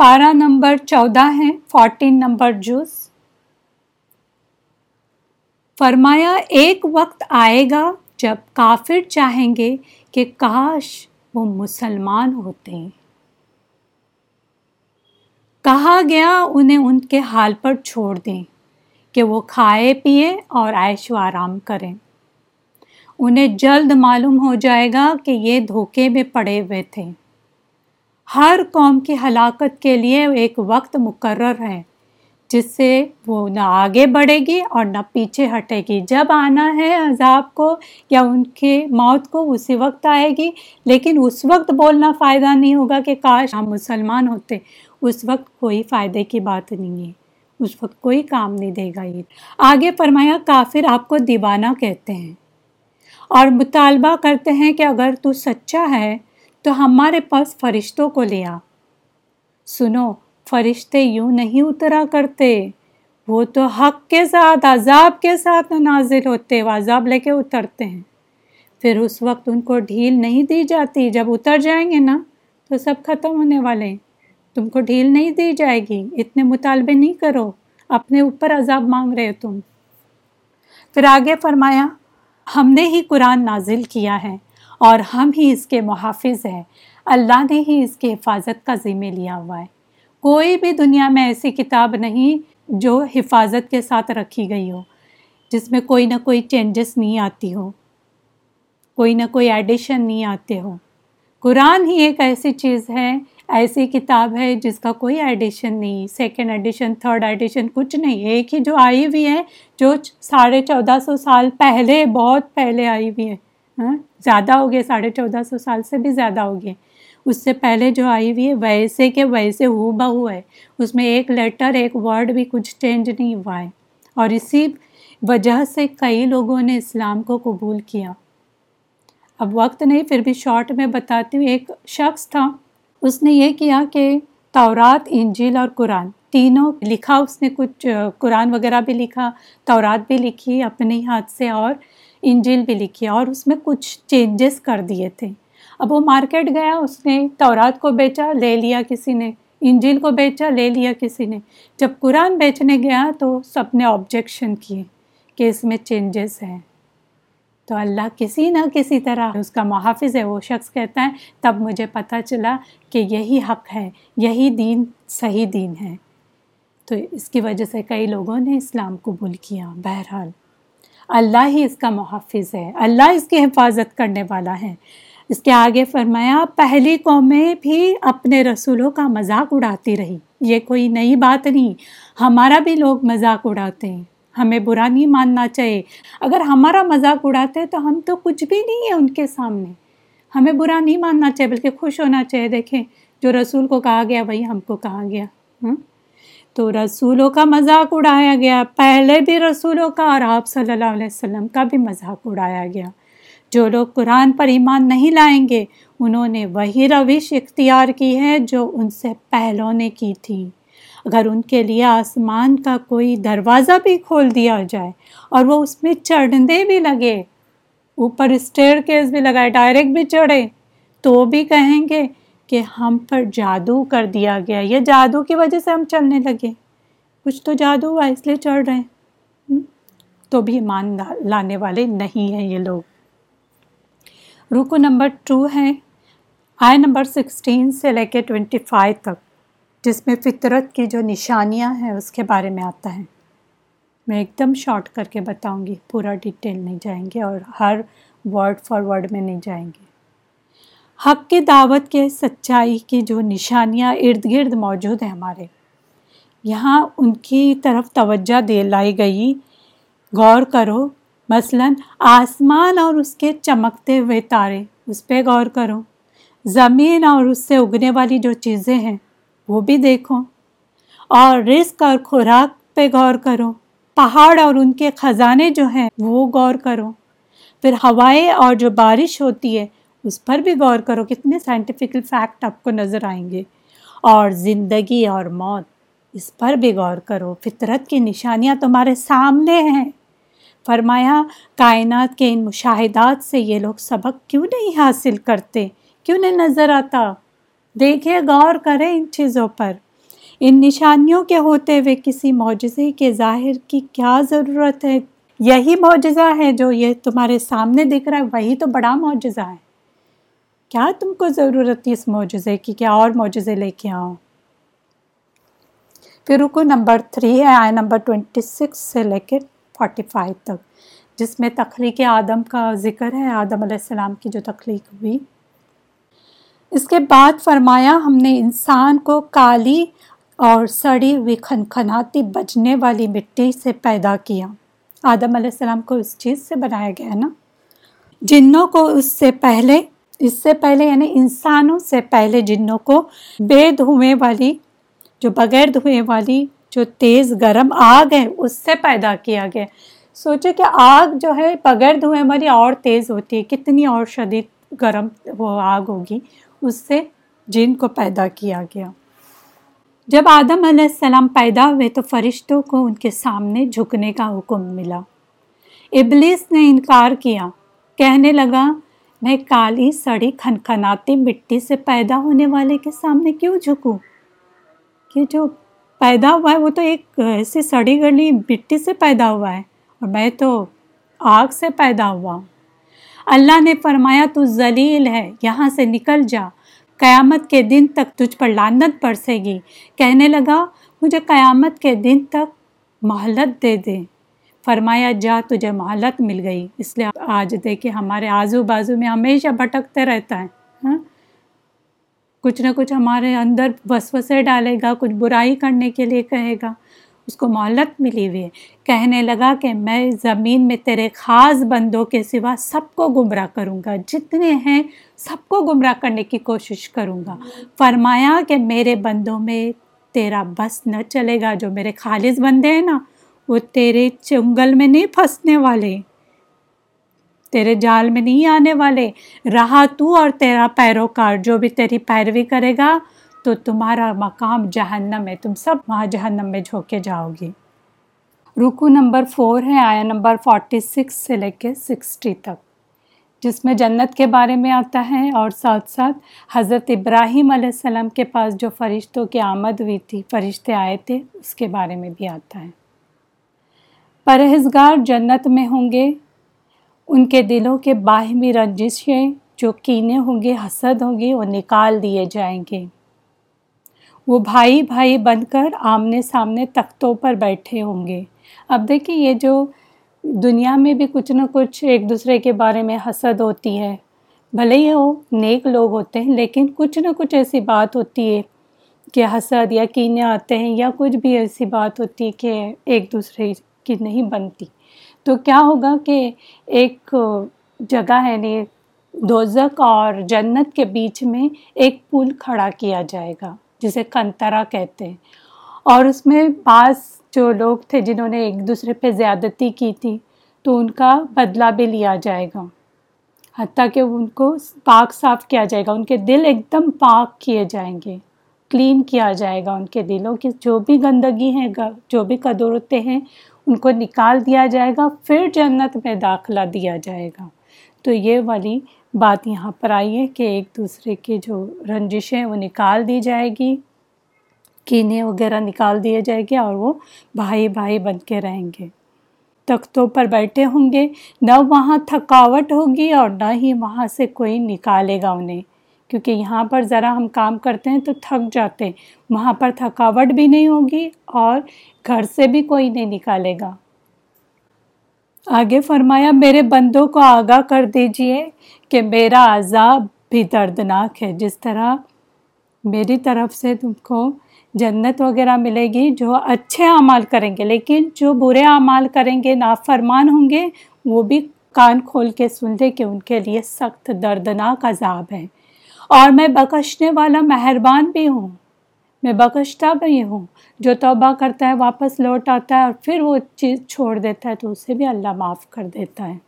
پارہ نمبر چودہ ہے فورٹین نمبر جز۔ فرمایا، ایک وقت آئے گا جب کافر چاہیں گے کہ کاش وہ مسلمان ہوتے۔ ہیں کہا گیا، انہیں ان کے حال پر چھوڑ دیں کہ وہ کھائے پیے اور عیش و آرام کریں۔ انہیں جلد معلوم ہو جائے گا کہ یہ دھوکے میں پڑے ہوئے تھے۔ ہر قوم کی ہلاکت کے لیے ایک وقت مقرر ہے، جس سے وہ نہ آگے بڑھے گی اور نہ پیچھے ہٹے گی۔ جب آنا ہے عذاب کو یا ان کے موت کو، اسی وقت آئے گی۔ لیکن اس وقت بولنا فائدہ نہیں ہوگا کہ کاش ہم مسلمان ہوتے۔ اس وقت کوئی فائدے کی بات نہیں ہے۔ اس وقت کوئی کام نہیں دے گا یہ۔ آگے فرمایا، کافر آپ کو دیوانہ کہتے ہیں اور مطالبہ کرتے ہیں کہ اگر تو سچا ہے تو ہمارے پاس فرشتوں کو لیا سنو، فرشتے یوں نہیں اترا کرتے۔ وہ تو حق کے ساتھ، عذاب کے ساتھ نازل ہوتے وہ عذاب لے کے اترتے ہیں۔ پھر اس وقت ان کو ڈھیل نہیں دی جاتی۔ جب اتر جائیں گے نا، تو سب ختم ہونے والے۔ ہیں تم کو ڈھیل نہیں دی جائے گی۔ اتنے مطالبے نہیں کرو۔ اپنے اوپر عذاب مانگ رہے تم۔ پھر آگے فرمایا، ہم نے ہی قرآن نازل کیا ہے۔ اور ہم ہی اس کے محافظ ہیں۔ اللہ نے ہی اس کی حفاظت کا ذمہ لیا ہوا ہے۔ کوئی بھی دنیا میں ایسی کتاب نہیں جو حفاظت کے ساتھ رکھی گئی ہو، جس میں کوئی نہ کوئی چینجز نہیں آتی ہو کوئی نہ کوئی ایڈیشن نہیں آتے ہو قرآن ہی ایک ایسی چیز ہے، ایسی کتاب ہے جس کا کوئی ایڈیشن نہیں سیکنڈ ایڈیشن تھرڈ ایڈیشن کچھ نہیں۔ ایک ہی جو آئی ہوئی ہے، جو ساڑھے چودہ سو سال پہلے، بہت پہلے آئی ہوئی ہے۔ ہاں زیادہ ہو گئے، ساڑھے چودہ سو سال سے بھی زیادہ ہو گئے۔ اس سے پہلے جو آئی ہوئی ہے، ویسے کہ ویسے ہو بہو ہے۔ اس میں ایک لیٹر ایک ورڈ بھی کچھ چینج نہیں ہوا ہے۔ اور اسی وجہ سے کئی لوگوں نے اسلام کو قبول کیا۔ اب وقت نہیں، پھر بھی شارٹ میں بتاتی ہوں۔ ایک شخص تھا، اس نے یہ کیا کہ تورات، انجیل اور قرآن تینوں لکھا، اس نے کچھ قرآن وغیرہ بھی لکھا، تورات بھی لکھی اپنے ہاتھ سے اور انجیل بھی لکھی اور اس میں کچھ چینجز کر دیے تھے۔ اب وہ مارکیٹ گیا، اس نے تورات کو بیچا، لے لیا کسی نے۔ انجیل کو بیچا، لے لیا کسی نے۔ جب قرآن بیچنے گیا تو سب نے آبجیکشن کیے کہ اس میں چینجز ہیں۔ تو اللہ کسی نہ کسی طرح، اس کا محافظ ہے، وہ شخص کہتا ہے، تب مجھے پتہ چلا کہ یہی حق ہے، یہی دین صحیح دین ہے۔ تو اس کی وجہ سے کئی لوگوں نے اسلام قبول کیا بہرحال۔ اللہ ہی اس کا محافظ ہے، اللہ اس کی حفاظت کرنے والا ہے۔ اس کے آگے فرمایا، پہلی قومیں بھی اپنے رسولوں کا مذاق اڑاتی رہی۔ یہ کوئی نئی بات نہیں، ہمارا بھی لوگ مذاق اڑاتے ہیں۔ ہمیں برا نہیں ماننا چاہیے۔ اگر ہمارا مذاق اڑاتے تو ہم تو کچھ بھی نہیں ہیں ان کے سامنے۔ ہمیں برا نہیں ماننا چاہیے، بلکہ خوش ہونا چاہیے۔ دیکھیں، جو رسول کو کہا گیا، وہی ہم کو کہا گیا۔ ہاں تو رسولوں کا مذاق اڑایا گیا۔ پہلے بھی رسولوں کا اور آپ صلی اللہ علیہ وسلم کا بھی مذاق اڑایا گیا۔ جو لوگ قرآن پر ایمان نہیں لائیں گے، انہوں نے وہی روش اختیار کی ہے جو ان سے پہلوں نے کی تھی۔ اگر ان کے لیے آسمان کا کوئی دروازہ بھی کھول دیا جائے اور وہ اس میں چڑھنے بھی لگے، اوپر اسٹیئر کیس بھی لگائے، ڈائریکٹ بھی چڑھے، تو بھی کہیں گے کہ ہم پر جادو کر دیا گیا یہ جادو کی وجہ سے ہم چلنے لگے۔ کچھ تو جادو ہوا، اس لیے چڑھ رہے ہیں۔ تو بھی ایمان لانے والے نہیں ہیں یہ لوگ۔ رکو نمبر ٹو ہے آئے نمبر سکسٹین سے لے کے ٹوینٹی فائیو تک، جس میں فطرت کی جو نشانیاں ہیں، اس کے بارے میں آتا ہے۔ میں ایک دم شارٹ کر کے بتاؤں گی، پورا ڈیٹیل نہیں جائیں گے اور ہر ورڈ فار ورڈ میں نہیں جائیں گے۔ حق کی دعوت کے سچائی کی جو نشانیاں ارد گرد موجود ہیں ہمارے، یہاں ان کی طرف توجہ دے لائی گئی۔ غور کرو، مثلاً آسمان اور اس کے چمکتے ہوئے تارے، اس پہ غور کرو۔ زمین اور اس سے اگنے والی جو چیزیں ہیں، وہ بھی دیکھو۔ اور رزق اور خوراک پہ غور کرو۔ پہاڑ اور ان کے خزانے جو ہیں، وہ غور کرو۔ پھر ہوائیں اور جو بارش ہوتی ہے اس پر بھی غور کرو کتنے سائنٹیفکل فیکٹ آپ کو نظر آئیں گے۔ اور زندگی اور موت، اس پر بھی غور کرو۔ فطرت کی نشانیاں تمہارے سامنے ہیں۔ فرمایا، کائنات کے ان مشاہدات سے یہ لوگ سبق کیوں نہیں حاصل کرتے؟ کیوں نہیں نظر آتا؟ دیکھے، غور کریں ان چیزوں پر۔ ان نشانیوں کے ہوتے ہوئے کسی معجزے کے ظاہر کی کیا ضرورت ہے؟ یہی معجزہ ہے جو یہ تمہارے سامنے دکھ رہا ہے، وہی تو بڑا معجزہ ہے۔ کیا تم کو ضرورت تھی اس معجزے کی کیا اور معجزے لے کے آؤ پھر رکو نمبر تھری ہے آئے نمبر ٹوینٹی سکس سے لے کے فورٹی فائیو تک، جس میں تخلیق آدم کا ذکر ہے، آدم علیہ السلام کی جو تخلیق ہوئی۔ اس کے بعد فرمایا، ہم نے انسان کو کالی اور سڑی ہوئی کھنکھناتی بجنے والی مٹی سے پیدا کیا۔ آدم علیہ السلام کو اس چیز سے بنایا گیا نا؟ جنوں کو اس سے پہلے اس سے پہلے یعنی انسانوں سے پہلے جنوں کو بے دھوئیں والی، جو بغیر دھوئیں والی، جو تیز گرم آگ ہے اس سے پیدا کیا گیا۔ سوچے کہ آگ جو ہے بغیر دھوئیں والی اور تیز ہوتی ہے، کتنی اور شدید گرم وہ آگ ہوگی، اس سے جن کو پیدا کیا گیا۔ جب آدم علیہ السلام پیدا ہوئے تو فرشتوں کو ان کے سامنے جھکنے کا حکم ملا۔ ابلیس نے انکار کیا، کہنے لگا میں کالی سڑی کھنکھناتی مٹی سے پیدا ہونے والے کے سامنے کیوں جھکوں؟ کہ جو پیدا ہوا ہے وہ تو ایک ایسی سڑی گلی مٹی سے پیدا ہوا ہے اور میں تو آگ سے پیدا ہوا ہوں۔ اللہ نے فرمایا، تو ذلیل ہے، یہاں سے نکل جا۔ قیامت کے دن تک تجھ پر لانت برسے گی۔ کہنے لگا، مجھے قیامت کے دن تک مہلت دے دے۔ فرمایا، جا، تجھے مہلت مل گئی۔ اس لیے آج دیکھے، ہمارے آزو بازو میں ہمیشہ بھٹکتے رہتا ہے۔ ہاں؟ کچھ نہ کچھ ہمارے اندر وسوسے ڈالے گا، کچھ برائی کرنے کے لیے کہے گا۔ اس کو مہلت ملی ہوئی ہے۔ کہنے لگا کہ میں زمین میں تیرے خاص بندوں کے سوا سب کو گمراہ کروں گا۔ جتنے ہیں، سب کو گمراہ کرنے کی کوشش کروں گا۔ فرمایا کہ میرے بندوں میں تیرا بس نہ چلے گا، جو میرے خالص بندے ہیں نا وہ تیرے چنگل میں نہیں پھنسنے والے، تیرے جال میں نہیں آنے والے، رہا تو اور تیرا پیروکار، جو بھی تیری پیروی کرے گا تو تمہارا مقام جہنم ہے، تم سب وہاں جہنم میں جھوکے جاؤ گی رکو نمبر فور ہے، آیا نمبر فورٹی سکس سے لے کے سکسٹی تک، جس میں جنت کے بارے میں آتا ہے۔ اور ساتھ ساتھ حضرت ابراہیم علیہ السلام کے پاس جو فرشتوں کی آمد ہوئی تھی، فرشتے آئے تھے، اس کے بارے میں بھی آتا ہے۔ پرہزگار جنت میں ہوں گے۔ ان کے دلوں کے باہمی رنجشیں جو کینے ہوں گے، حسد ہوں گی وہ نکال دیے جائیں گے۔ وہ بھائی بھائی بن کر آمنے سامنے تختوں پر بیٹھے ہوں گے۔ اب دیکھیں یہ جو دنیا میں بھی کچھ نہ کچھ ایک دوسرے کے بارے میں حسد ہوتی ہے۔ بھلے ہی وہ نیک لوگ ہوتے ہیں، لیکن کچھ نہ کچھ ایسی بات ہوتی ہے کہ حسد یا کینے آتے ہیں یا کچھ بھی ایسی بات ہوتی ہے کہ ایک دوسرے کی نہیں بنتی۔ تو کیا ہوگا کہ ایک جگہ ہے نہیں دوزک اور جنت کے بیچ میں ایک پل کھڑا کیا جائے گا، جسے کنترا کہتے ہیں۔ اور اس میں بعض جو لوگ تھے جنہوں نے ایک دوسرے پہ زیادتی کی تھی، تو ان کا بدلہ بھی لیا جائے گا۔ حتیٰ کہ ان کو پاک صاف کیا جائے گا، ان کے دل ایک دم پاک کیے جائیں گے، کلین کیا جائے گا ان کے دلوں کی۔ جو بھی گندگی ہیں جو بھی قدورتیں ہیں ان کو نکال دیا جائے گا، پھر جنت میں داخلہ دیا جائے گا۔ تو یہ والی بات یہاں پر آئی ہے کہ ایک دوسرے کے جو رنجشیں وہ نکال دی جائے گی۔ کینے وغیرہ نکال دیے جائے گی اور وہ بھائی بھائی بن کے رہیں گے۔ تختوں پر بیٹھے ہوں گے۔ نہ وہاں تھکاوٹ ہوگی اور نہ ہی وہاں سے کوئی نکالے گا انہیں۔ کیونکہ یہاں پر ذرا ہم کام کرتے ہیں تو تھک جاتے ہیں۔ وہاں پر تھکاوٹ بھی نہیں ہوگی اور گھر سے بھی کوئی نہیں نکالے گا۔ آگے فرمایا، میرے بندوں کو آگاہ کر دیجیے کہ میرا عذاب بھی دردناک ہے۔ جس طرح میری طرف سے تم کو جنت وغیرہ ملے گی، جو اچھے اعمال کریں گے، لیکن جو برے اعمال کریں گے، نافرمان ہوں گے، وہ بھی کان کھول کے سن لے کہ ان کے لیے سخت دردناک عذاب ہے۔ اور میں بخشنے والا مہربان بھی ہوں۔ میں بخشتا بھی ہوں۔ جو توبہ کرتا ہے واپس لوٹ آتا ہے اور پھر وہ چیز چھوڑ دیتا ہے تو اسے بھی اللہ معاف کر دیتا ہے۔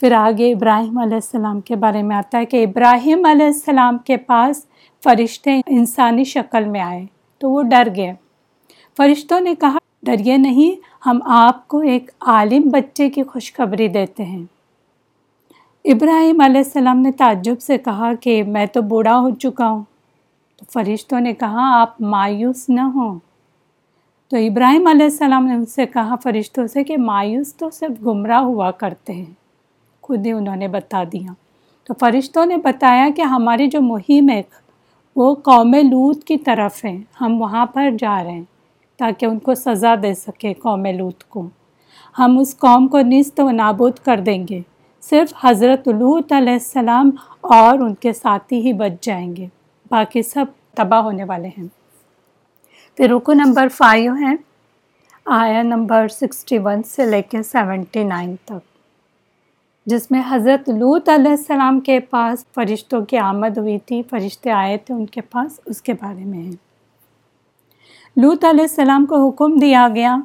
پھر آگے ابراہیم علیہ السلام کے بارے میں آتا ہے کہ ابراہیم علیہ السلام کے پاس فرشتے انسانی شکل میں آئے تو وہ ڈر گئے۔ فرشتوں نے کہا، ڈریے نہیں، ہم آپ کو ایک عالم بچے کی خوشخبری دیتے ہیں۔ ابراہیم علیہ السلام نے تعجب سے کہا کہ میں تو بوڑھا ہو چکا ہوں۔ فرشتوں نے کہا، آپ مایوس نہ ہوں۔ تو ابراہیم علیہ السلام نے ان سے کہا، فرشتوں سے کہ مایوس تو صرف گمراہ ہوا کرتے ہیں۔ خود ہی انہوں نے بتا دیا۔ تو فرشتوں نے بتایا کہ ہماری جو مہم ہے، وہ قوم لوت کی طرف ہے۔ ہم وہاں پر جا رہے ہیں تاکہ ان کو سزا دے سکے قوم لوت کو۔ ہم اس قوم کو نست و نابود کر دیں گے۔ صرف حضرت لوت علیہ السلام اور ان کے ساتھی ہی بچ جائیں گے۔ باقی سب تباہ ہونے والے ہیں۔ پھر رکو نمبر فائیو ہے آیا نمبر سکسٹی ون سے لے کے سیونٹی نائن تک۔ جس میں حضرت لوت علیہ السلام کے پاس فرشتوں کی آمد ہوئی تھی، فرشتے آئے تھے ان کے پاس، اس کے بارے میں۔ ہے لوت علیہ السلام کو حکم دیا گیا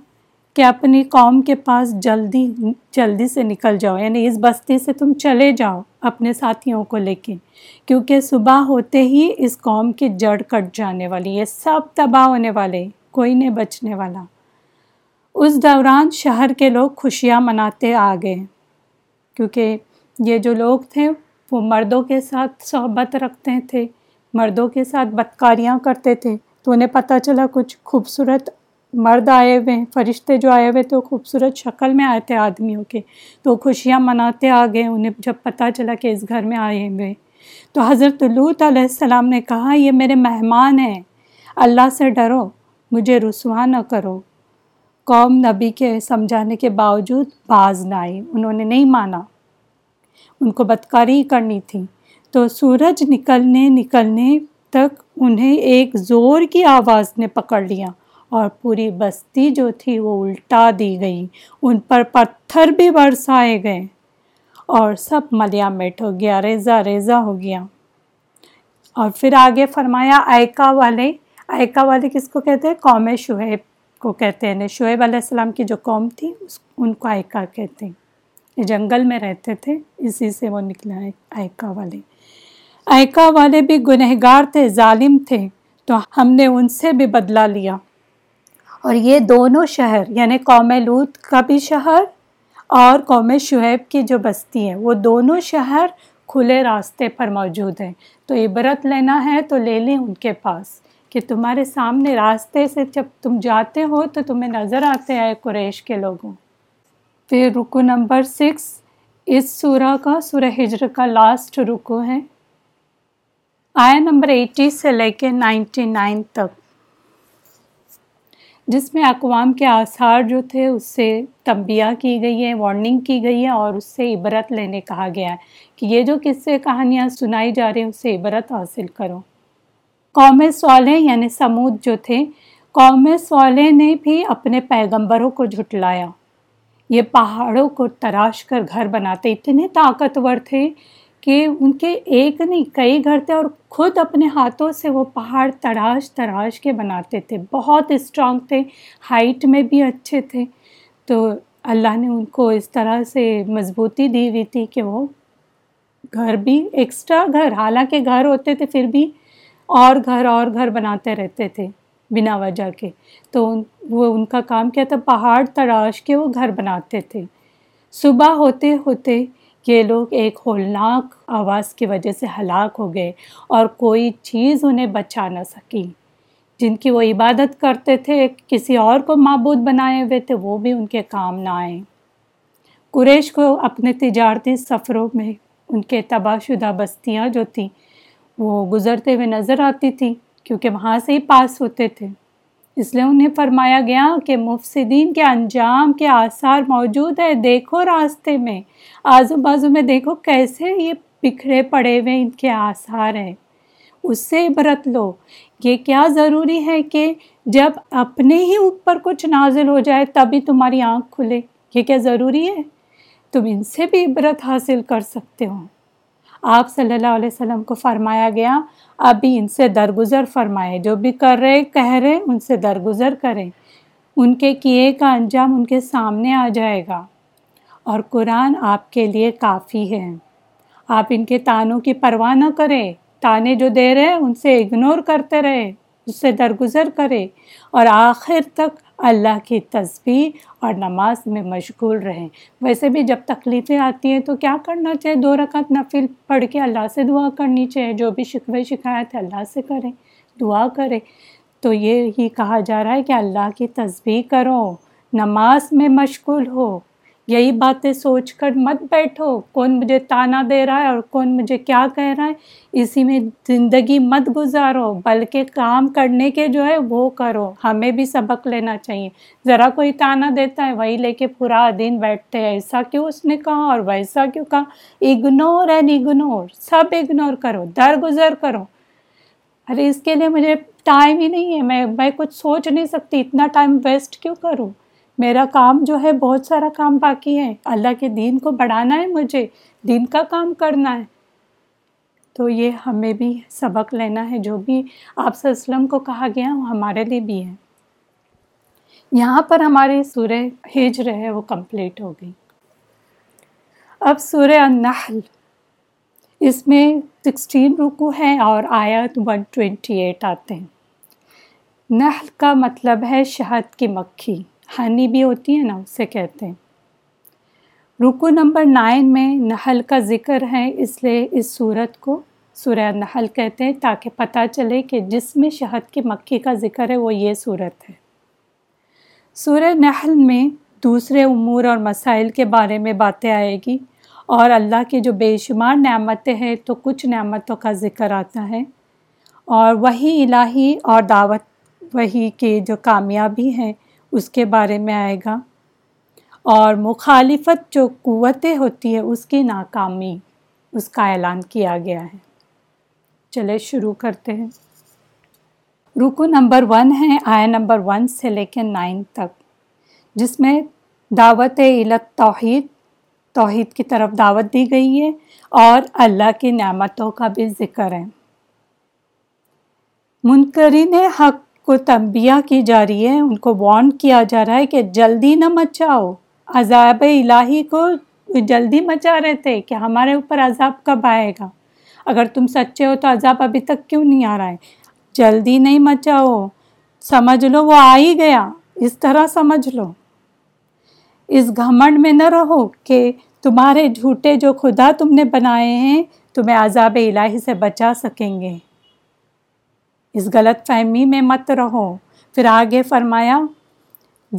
کہ اپنی قوم کے پاس جلدی جلدی سے نکل جاؤ یعنی اس بستی سے تم چلے جاؤ اپنے ساتھیوں کو لے کے کیونکہ صبح ہوتے ہی اس قوم کی جڑ کٹ جانے والی، یہ سب تباہ ہونے والے، کوئی نہیں بچنے والا۔ اس دوران شہر کے لوگ خوشیاں مناتے آ گئے، کیونکہ یہ جو لوگ تھے، وہ مردوں کے ساتھ صحبت رکھتے تھے، مردوں کے ساتھ بدکاریاں کرتے تھے۔ تو انہیں پتہ چلا کچھ خوبصورت مرد آئے ہوئے ہیں، فرشتے جو آئے ہوئے تھے وہ خوبصورت شکل میں آئے تھے آدمیوں کے۔ تو خوشیاں مناتے آ گئے انہیں جب پتہ چلا کہ اس گھر میں آئے ہوئے۔ تو حضرت لوت علیہ السلام نے کہا، یہ میرے مہمان ہیں۔ اللہ سے ڈرو، مجھے رسوا نہ کرو۔ قوم نبی کے سمجھانے کے باوجود باز نہ آئی انہوں نے نہیں مانا۔ ان کو بدکاری کرنی تھی۔ تو سورج نکلنے نکلنے تک انہیں ایک زور کی آواز نے پکڑ لیا۔ اور پوری بستی جو تھی وہ الٹا دی گئی۔ ان پر پتھر بھی برسائے گئے اور سب ملیا میٹ ہو گیا ریزا ریزا ہو گیا۔ اور پھر آگے فرمایا ایکا والے ایکا والے کس کو کہتے ہیں؟ قوم شعیب کو کہتے ہیں۔ یعنی شعیب علیہ السلام کی جو قوم تھی، اس، ان کو ایکا کہتے ہیں۔ یہ جنگل میں رہتے تھے، اسی سے وہ نکلا ہے ایکا والے۔ ایکا والے بھی گنہگار تھے، ظالم تھے، تو ہم نے ان سے بھی بدلا لیا۔ اور یہ دونوں شہر یعنی قوم لوت کا بھی شہر اور قوم شعیب کی جو بستی ہے، وہ دونوں شہر کھلے راستے پر موجود ہیں۔ تو عبرت لینا ہے تو لے لیں ان کے پاس کہ تمہارے سامنے راستے سے جب تم جاتے ہو تو تمہیں نظر آتے آئے قریش کے لوگوں۔ پھر رکو نمبر سکس، اس سورہ کا، سورہ ہجر کا لاسٹ رکو ہے۔ آیا نمبر ایٹی سے لے کے نائنٹی نائن تک۔ جس میں اقوام کے آثار جو تھے، اس سے تنبیہ کی گئی ہے وارننگ کی گئی ہے اور اس سے عبرت لینے کہا گیا ہے کہ یہ جو قصے، کہانیاں سنائی جا رہی ہیں، اس سے عبرت حاصل کرو۔ قوم صالح یعنی سمود جو تھے، قوم صالح نے بھی اپنے پیغمبروں کو جھٹلایا۔ یہ پہاڑوں کو تراش کر گھر بناتے، اتنے طاقتور تھے کہ ان کے ایک نہیں، کئی گھر تھے اور خود اپنے ہاتھوں سے وہ پہاڑ تراش تراش کے بناتے تھے۔ بہت اسٹرانگ تھے ہائٹ میں بھی اچھے تھے۔ تو اللہ نے ان کو اس طرح سے مضبوطی دی ہوئی تھی کہ وہ گھر بھی ایکسٹرا گھر، حالانکہ گھر ہوتے تھے پھر بھی اور گھر اور گھر بناتے رہتے تھے بنا وجہ کے۔ تو وہ ان کا کام کیا تھا، پہاڑ تراش کے وہ گھر بناتے تھے۔ صبح ہوتے ہوتے یہ لوگ ایک ہولناک آواز کی وجہ سے ہلاک ہو گئے اور کوئی چیز انہیں بچا نہ سکی۔ جن کی وہ عبادت کرتے تھے، کسی اور کو معبود بنائے ہوئے تھے، وہ بھی ان کے کام نہ آئے۔ قریش کو اپنے تجارتی سفروں میں ان کے تباہ شدہ بستیاں جو تھیں، وہ گزرتے ہوئے نظر آتی تھی کیونکہ وہاں سے ہی پاس ہوتے تھے۔ اس لیے انہیں فرمایا گیا کہ مفسدین کے انجام کے آثار موجود ہے دیکھو راستے میں۔ آزو بازو میں دیکھو کیسے یہ بکھرے پڑے ہوئے ان کے آثار ہیں۔ اس سے عبرت لو۔ یہ کیا ضروری ہے کہ جب اپنے ہی اوپر کچھ نازل ہو جائے تبھی تمہاری آنکھ کھلے؟ یہ کیا ضروری ہے؟ تم ان سے بھی عبرت حاصل کر سکتے ہو۔ آپ صلی اللہ علیہ وسلم کو فرمایا گیا، ابھی ان سے درگزر فرمائے، جو بھی کر رہے، کہہ رہے، ان سے درگزر کریں۔ ان کے کیے کا انجام ان کے سامنے آ جائے گا۔ اور قرآن آپ کے لیے کافی ہے۔ آپ ان کے تانوں کی پرواہ نہ کریں۔ تانے جو دے رہے، ان سے اگنور کرتے رہے، اس سے درگزر کرے اور آخر تک اللہ کی تسبیح اور نماز میں مشغول رہیں۔ ویسے بھی جب تکلیفیں آتی ہیں تو کیا کرنا چاہیے دو رکعت نفل پڑھ کے اللہ سے دعا کرنی چاہیے جو بھی شکوے شکایت ہے اللہ سے کریں، دعا کریں۔ تو یہ ہی کہا جا رہا ہے کہ اللہ کی تسبیح کرو، نماز میں مشغول ہو۔ یہی باتیں سوچ کر مت بیٹھو۔ کون مجھے تانا دے رہا ہے اور کون مجھے کیا کہہ رہا ہے؟ اسی میں زندگی مت گزارو، بلکہ کام کرنے کے جو ہے وہ کرو۔ ہمیں بھی سبق لینا چاہیے۔ ذرا کوئی تانا دیتا ہے، وہی لے کے پورا دن بیٹھتے ہیں۔ ایسا کیوں اس نے کہا اور ویسا کیوں کہا؟ اگنور اینڈ اگنور سب اگنور کرو در گزر کرو۔ ارے، اس کے لیے مجھے ٹائم ہی نہیں ہے۔ میں میں کچھ سوچ نہیں سکتی۔ اتنا ٹائم ویسٹ کیوں کروں؟ میرا کام جو ہے بہت سارا کام باقی ہے۔ اللہ کے دین کو بڑھانا ہے مجھے، دین کا کام کرنا ہے۔ تو یہ ہمیں بھی سبق لینا ہے، جو بھی آپ سے اسلم کو کہا گیا وہ ہمارے لیے بھی ہے۔ یہاں پر ہماری سورہ ہجر ہے، وہ کمپلیٹ ہو گئی۔ اب سورہ النحل، اس میں سکسٹین رکو ہیں اور آیت ون ٹوینٹی ایٹ آتے ہیں۔ نحل کا مطلب ہے شہد کی مکھی۔ ہنی بھی ہوتی ہے نا، اسے کہتے ہیں۔ رکو نمبر نائن میں نحل کا ذکر ہے، اس لیے اس صورت کو سورہ نحل کہتے ہیں تاکہ پتہ چلے کہ جس میں شہد کی مکھی کا ذکر ہے، وہ یہ صورت ہے۔ سورہ نحل میں دوسرے امور اور مسائل کے بارے میں باتیں آئے گی اور اللہ کی جو بے شمار نعمتیں ہیں، تو کچھ نعمتوں کا ذکر آتا ہے۔ اور وہی الہی اور دعوت وہی کی جو کامیابی ہیں اس کے بارے میں آئے گا۔ اور مخالفت جو قوتیں ہوتی ہے اس کی ناکامی، اس کا اعلان کیا گیا ہے۔ چلے شروع کرتے ہیں۔ رکو نمبر ون ہے آیا نمبر ون سے لے کے نائن تک، جس میں دعوت علت توحید توحید کی طرف دعوت دی گئی ہے اور اللہ کی نعمتوں کا بھی ذکر ہے۔ منکرین حق کو تنبیہ کی جا رہی ہے، ان کو وارن کیا جا رہا ہے کہ جلدی نہ مچاؤ۔ عذاب الہی کو جلدی مچا رہے تھے کہ ہمارے اوپر عذاب کب آئے گا۔ اگر تم سچے ہو تو عذاب ابھی تک کیوں نہیں آ رہا ہے؟ جلدی نہیں مچاؤ۔ سمجھ لو، وہ آ ہی گیا۔ اس طرح سمجھ لو۔ اس گھمنڈ میں نہ رہو کہ تمہارے جھوٹے جو خدا تم نے بنائے ہیں، تمہیں عذاب الہی سے بچا سکیں گے۔ اس غلط فہمی میں مت رہو۔ پھر آگے فرمایا،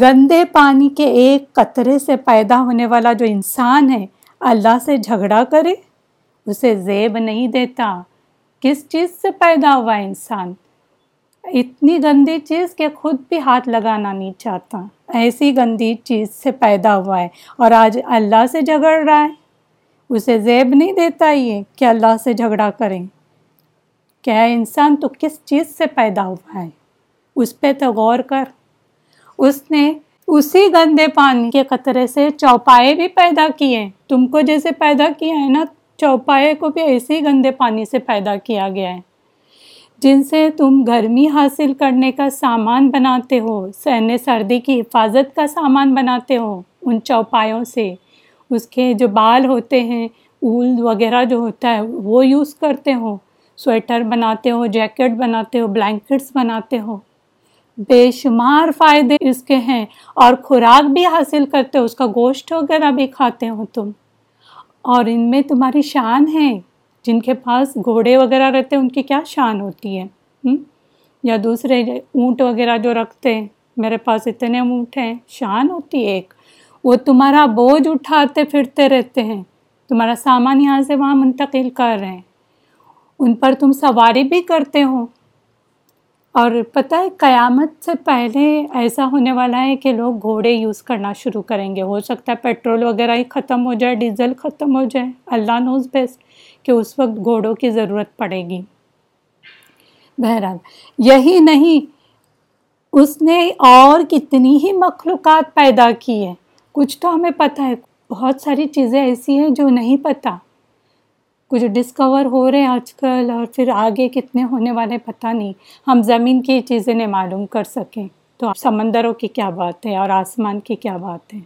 گندے پانی کے ایک قطرے سے پیدا ہونے والا جو انسان ہے، اللہ سے جھگڑا کرے؟ اسے زیب نہیں دیتا۔ کس چیز سے پیدا ہوا ہے انسان؟ اتنی گندی چیز کہ خود بھی ہاتھ لگانا نہیں چاہتا۔ ایسی گندی چیز سے پیدا ہوا ہے اور آج اللہ سے جھگڑ رہا ہے۔ اسے زیب نہیں دیتا یہ کہ اللہ سے جھگڑا کریں۔ کیا انسان تو کس چیز سے پیدا ہوا ہے؟ اس پہ تو غور کر۔ اس نے اسی گندے پانی کے قطرے سے چوپائے بھی پیدا کیے۔ تم کو جیسے پیدا کیا ہے نا، چوپائے کو بھی ایسے ہی گندے پانی سے پیدا کیا گیا ہے۔ جن سے تم گرمی حاصل کرنے کا سامان بناتے ہو سہنے سردی کی حفاظت کا سامان بناتے ہو، ان چوپایوں سے۔ اس کے جو بال ہوتے ہیں، اول وغیرہ جو ہوتا ہے، وہ یوز کرتے ہو۔ سویٹر بناتے ہو، جیکٹ بناتے ہو بلینکٹس بناتے ہو۔ بے شمار فائدے اس کے ہیں اور خوراک بھی حاصل کرتے ہو، اس کا گوشت وغیرہ بھی کھاتے ہو تم۔ اور ان میں تمہاری شان ہے۔ جن کے پاس گھوڑے وغیرہ رہتے ہیں، ان کی کیا شان ہوتی ہے؟ یا دوسرے اونٹ وغیرہ جو رکھتے ہیں، میرے پاس اتنے اونٹ ہیں، شان ہوتی ہے ایک۔ وہ تمہارا بوجھ اٹھاتے پھرتے رہتے ہیں۔ تمہارا سامان یہاں سے وہاں منتقل کر رہے ہیں۔ ان پر تم سواری بھی کرتے ہو۔ اور پتہ ہے، قیامت سے پہلے ایسا ہونے والا ہے کہ لوگ گھوڑے یوز کرنا شروع کریں گے۔ ہو سکتا ہے پیٹرول وغیرہ ہی ختم ہو جائے، ڈیزل ختم ہو جائے۔ اللہ نوز بیسٹ کہ اس وقت گھوڑوں کی ضرورت پڑے گی۔ بہرحال، یہی نہیں، اس نے اور کتنی ہی مخلوقات پیدا کی ہے کچھ تو ہمیں پتہ ہے، بہت ساری چیزیں ایسی ہیں جو نہیں پتہ۔ کچھ ڈسکور ہو رہے ہیں آج کل اور پھر آگے کتنے ہونے والے پتہ نہیں۔ ہم زمین کی چیزیں نہیں معلوم کر سکیں۔ تو سمندروں کی کیا بات ہے اور آسمان کی کیا بات ہے؟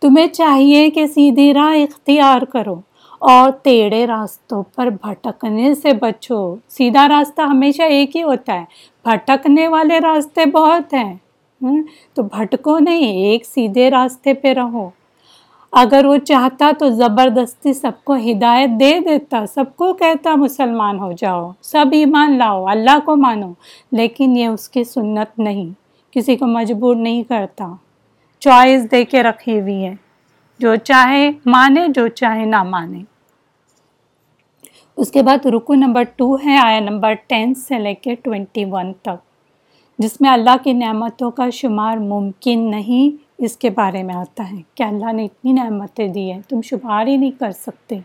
تمہیں چاہیے کہ سیدھی راہ اختیار کرو اور تیڑے راستوں پر بھٹکنے سے بچو۔ سیدھا راستہ ہمیشہ ایک ہی ہوتا ہے۔ بھٹکنے والے راستے بہت ہیں۔ تو بھٹکو نہیں، ایک سیدھے راستے پہ رہو۔ اگر وہ چاہتا تو زبردستی سب کو ہدایت دے دیتا، سب کو کہتا مسلمان ہو جاؤ، سب ایمان لاؤ، اللہ کو مانو۔ لیکن یہ اس کی سنت نہیں، کسی کو مجبور نہیں کرتا۔ چوائس دے کے رکھی ہوئی ہے۔ جو چاہے مانے، جو چاہے نہ مانے۔ اس کے بعد رکو نمبر ٹو ہے، آیا نمبر ٹین سے لے کے ٹوینٹی ون تک، جس میں اللہ کی نعمتوں کا شمار ممکن نہیں اس کے بارے میں آتا ہے کہ اللہ نے اتنی نعمتیں دی ہیں، تم شمار ہی نہیں کر سکتے۔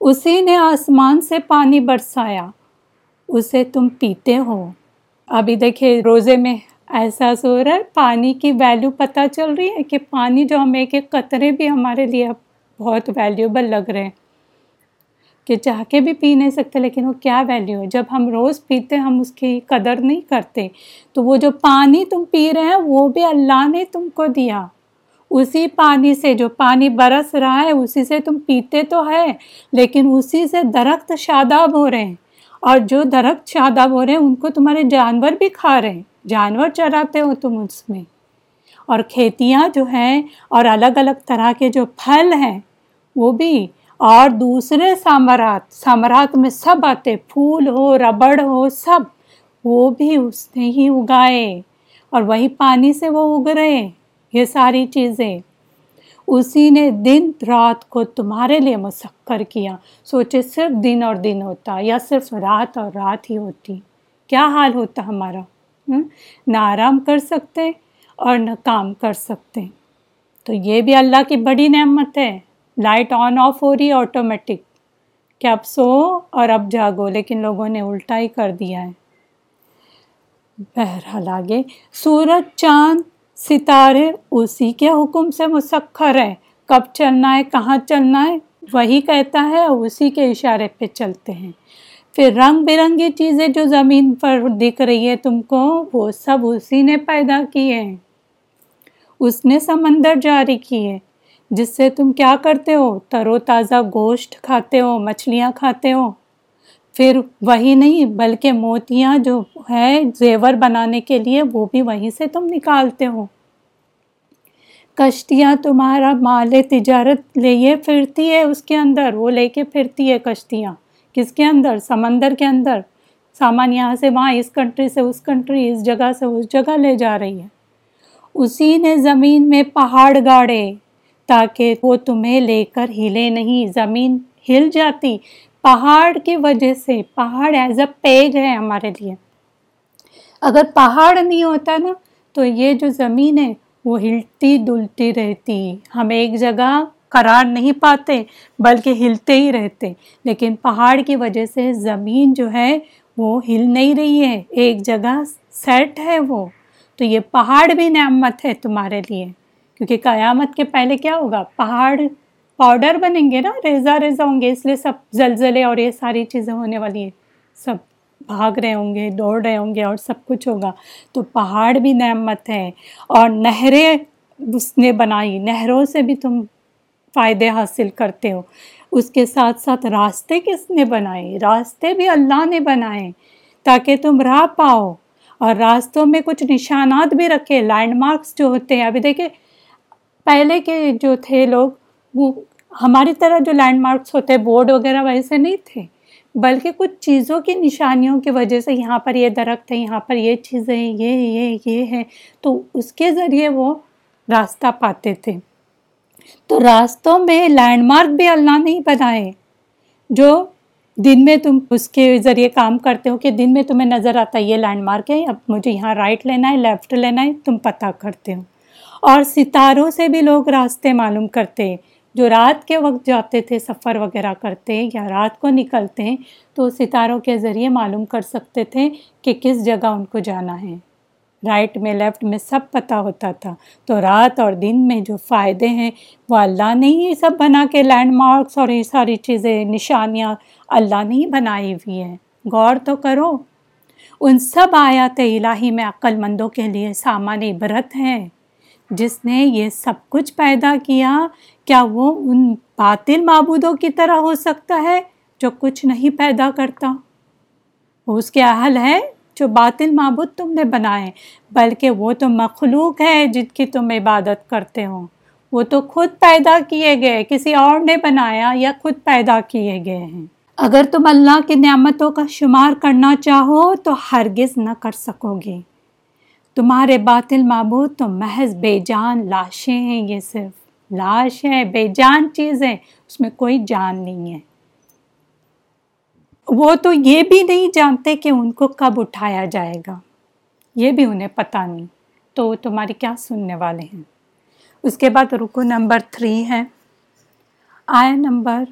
اسی نے آسمان سے پانی برسایا، اسے تم پیتے ہو۔ ابھی دیکھے روزے میں احساس ہو رہا ہے، پانی کی ویلیو پتہ چل رہی ہے کہ پانی جو ہم ایک ایک قطرے بھی ہمارے لیے بہت ویلیوبل لگ رہے ہیں۔ کہ چاہ کے بھی پی نہیں سکتے لیکن وہ کیا ویلیو ہے؟ جب ہم روز پیتے ہم اس کی قدر نہیں کرتے۔ تو وہ جو پانی تم پی رہے ہیں، وہ بھی اللہ نے تم کو دیا۔ اسی پانی سے جو پانی برس رہا ہے، اسی سے تم پیتے تو ہے لیکن اسی سے درخت شاداب ہو رہے ہیں۔ اور جو درخت شاداب ہو رہے ہیں، ان کو تمہارے جانور بھی کھا رہے ہیں۔ جانور چراتے ہو تم اس میں۔ اور کھیتیاں جو ہیں، اور الگ الگ طرح کے جو پھل ہیں، وہ بھی اور دوسرے سامرات سامرات میں سب آتے، پھول ہو، ربڑ ہو، سب، وہ بھی اس نے ہی اگائے اور وہی پانی سے وہ اگ رہے یہ ساری چیزیں۔ اسی نے دن رات کو تمہارے لیے مسکر کیا۔ سوچے صرف دن اور دن ہوتا یا صرف رات اور رات ہی ہوتی۔ کیا حال ہوتا ہمارا؟ نہ آرام کر سکتے اور نہ کام کر سکتے۔ تو یہ بھی اللہ کی بڑی نعمت ہے۔ لائٹ آن آف ہو رہی ہے آٹومیٹک کہ اب سو اور اب جاگو، لیکن لوگوں نے الٹا ہی کر دیا ہے۔ بہرحال آگے، سورج، چاند، ستارے، اسی کے حکم سے مسخر ہے۔ کب چلنا ہے، کہاں چلنا ہے، وہی کہتا ہے اسی کے اشارے پہ چلتے ہیں۔ پھر رنگ برنگی چیزیں جو زمین پر دکھ رہی ہے تم کو، وہ سب اسی نے پیدا کی ہے اس نے سمندر جاری کی ہے جس سے تم کیا کرتے ہو؟ ترو تازہ گوشت کھاتے ہو، مچھلیاں کھاتے ہو۔ پھر وہی نہیں، بلکہ موتیاں جو ہے زیور بنانے کے لیے، وہ بھی وہیں سے تم نکالتے ہو۔ کشتیاں تمہارا مال تجارت لے پھرتی ہے اس کے اندر، وہ لے کے پھرتی ہے کشتیاں۔ کس کے اندر؟ سمندر کے اندر۔ سامان یہاں سے وہاں، اس کنٹری سے اس کنٹری اس جگہ سے اس جگہ لے جا رہی ہے۔ اسی نے زمین میں پہاڑ گاڑے۔ تاکہ وہ تمہیں لے کر ہلے نہیں۔ زمین ہل جاتی، پہاڑ کی وجہ سے۔ پہاڑ ایز اے پیگ ہے ہمارے لیے۔ اگر پہاڑ نہیں ہوتا نا، تو یہ جو زمین ہے، وہ ہلتی دلتی رہتی۔ ہم ایک جگہ قرار نہیں پاتے، بلکہ ہلتے ہی رہتے۔ لیکن پہاڑ کی وجہ سے زمین جو ہے، وہ ہل نہیں رہی ہے۔ ایک جگہ سیٹ ہے وہ۔ تو یہ پہاڑ بھی نعمت ہے تمہارے لیے۔ کیونکہ قیامت کے پہلے کیا ہوگا؟ پہاڑ پاؤڈر بنیں گے نا ریزا ریزا ہوں گے، اس لیے سب زلزلے اور یہ ساری چیزیں ہونے والی ہیں۔ سب بھاگ رہے ہوں گے، دوڑ رہے ہوں گے اور سب کچھ ہوگا۔ تو پہاڑ بھی نعمت ہے اور نہریں اس نے بنائی۔ نہروں سے بھی تم فائدے حاصل کرتے ہو۔ اس کے ساتھ ساتھ راستے کس نے بنائے؟ راستے بھی اللہ نے بنائے تاکہ تم راہ پاؤ اور راستوں میں کچھ نشانات بھی رکھے۔ لینڈ مارکس جو ہوتے ہیں، ابھی دیکھیں پہلے کے جو تھے لوگ، وہ ہماری طرح جو لینڈ مارکس ہوتے بورڈ وغیرہ ویسے نہیں تھے، بلکہ کچھ چیزوں کی نشانیوں کی وجہ سے یہاں پر یہ درخت ہے یہاں پر یہ چیزیں یہ یہ یہ ہے تو اس کے ذریعے وہ راستہ پاتے تھے۔ تو راستوں میں لینڈ مارک بھی اللہ نہیں بنائے، جو دن میں تم اس کے ذریعے کام کرتے ہو کہ دن میں تمہیں نظر آتا ہے، یہ لینڈ مارک ہے، اب مجھے یہاں رائٹ لینا ہے لیفٹ لینا ہے، تم پتہ کرتے ہو۔ اور ستاروں سے بھی لوگ راستے معلوم کرتے جو رات کے وقت جاتے تھے، سفر وغیرہ کرتے یا رات کو نکلتے ہیں، تو ستاروں کے ذریعے معلوم کر سکتے تھے کہ کس جگہ ان کو جانا ہے۔ رائٹ میں، لیفٹ میں سب پتہ ہوتا تھا۔ تو رات اور دن میں جو فائدے ہیں، وہ اللہ نے ہی سب بنا کے لینڈ مارکس اور یہ ساری چیزیں، نشانیاں اللہ نے ہی بنائی ہوئی ہیں۔ غور تو کرو، ان سب آیات الہی میں عقل مندوں کے لیے سامان عبرت ہیں۔ جس نے یہ سب کچھ پیدا کیا کیا وہ ان باطل معبودوں کی طرح ہو سکتا ہے جو کچھ نہیں پیدا کرتا؟ وہ اس کے اہل ہے جو باطل معبود تم نے بنائے، بلکہ وہ تو مخلوق ہے جن کی تم عبادت کرتے ہو۔ وہ تو خود پیدا کیے گئے، کسی اور نے بنایا یا خود پیدا کیے گئے ہیں۔ اگر تم اللہ کی نعمتوں کا شمار کرنا چاہو تو ہرگز نہ کر سکو گے۔ تمہارے باطل معبود تو محض بے جان لاشیں ہیں، یہ صرف لاش ہے بے جان چیز ہے اس میں کوئی جان نہیں ہے۔ وہ تو یہ بھی نہیں جانتے کہ ان کو کب اٹھایا جائے گا۔ یہ بھی انہیں پتہ نہیں۔ تو تمہاری کیا سننے والے ہیں؟ اس کے بعد رکو نمبر تھری ہے۔ آیا نمبر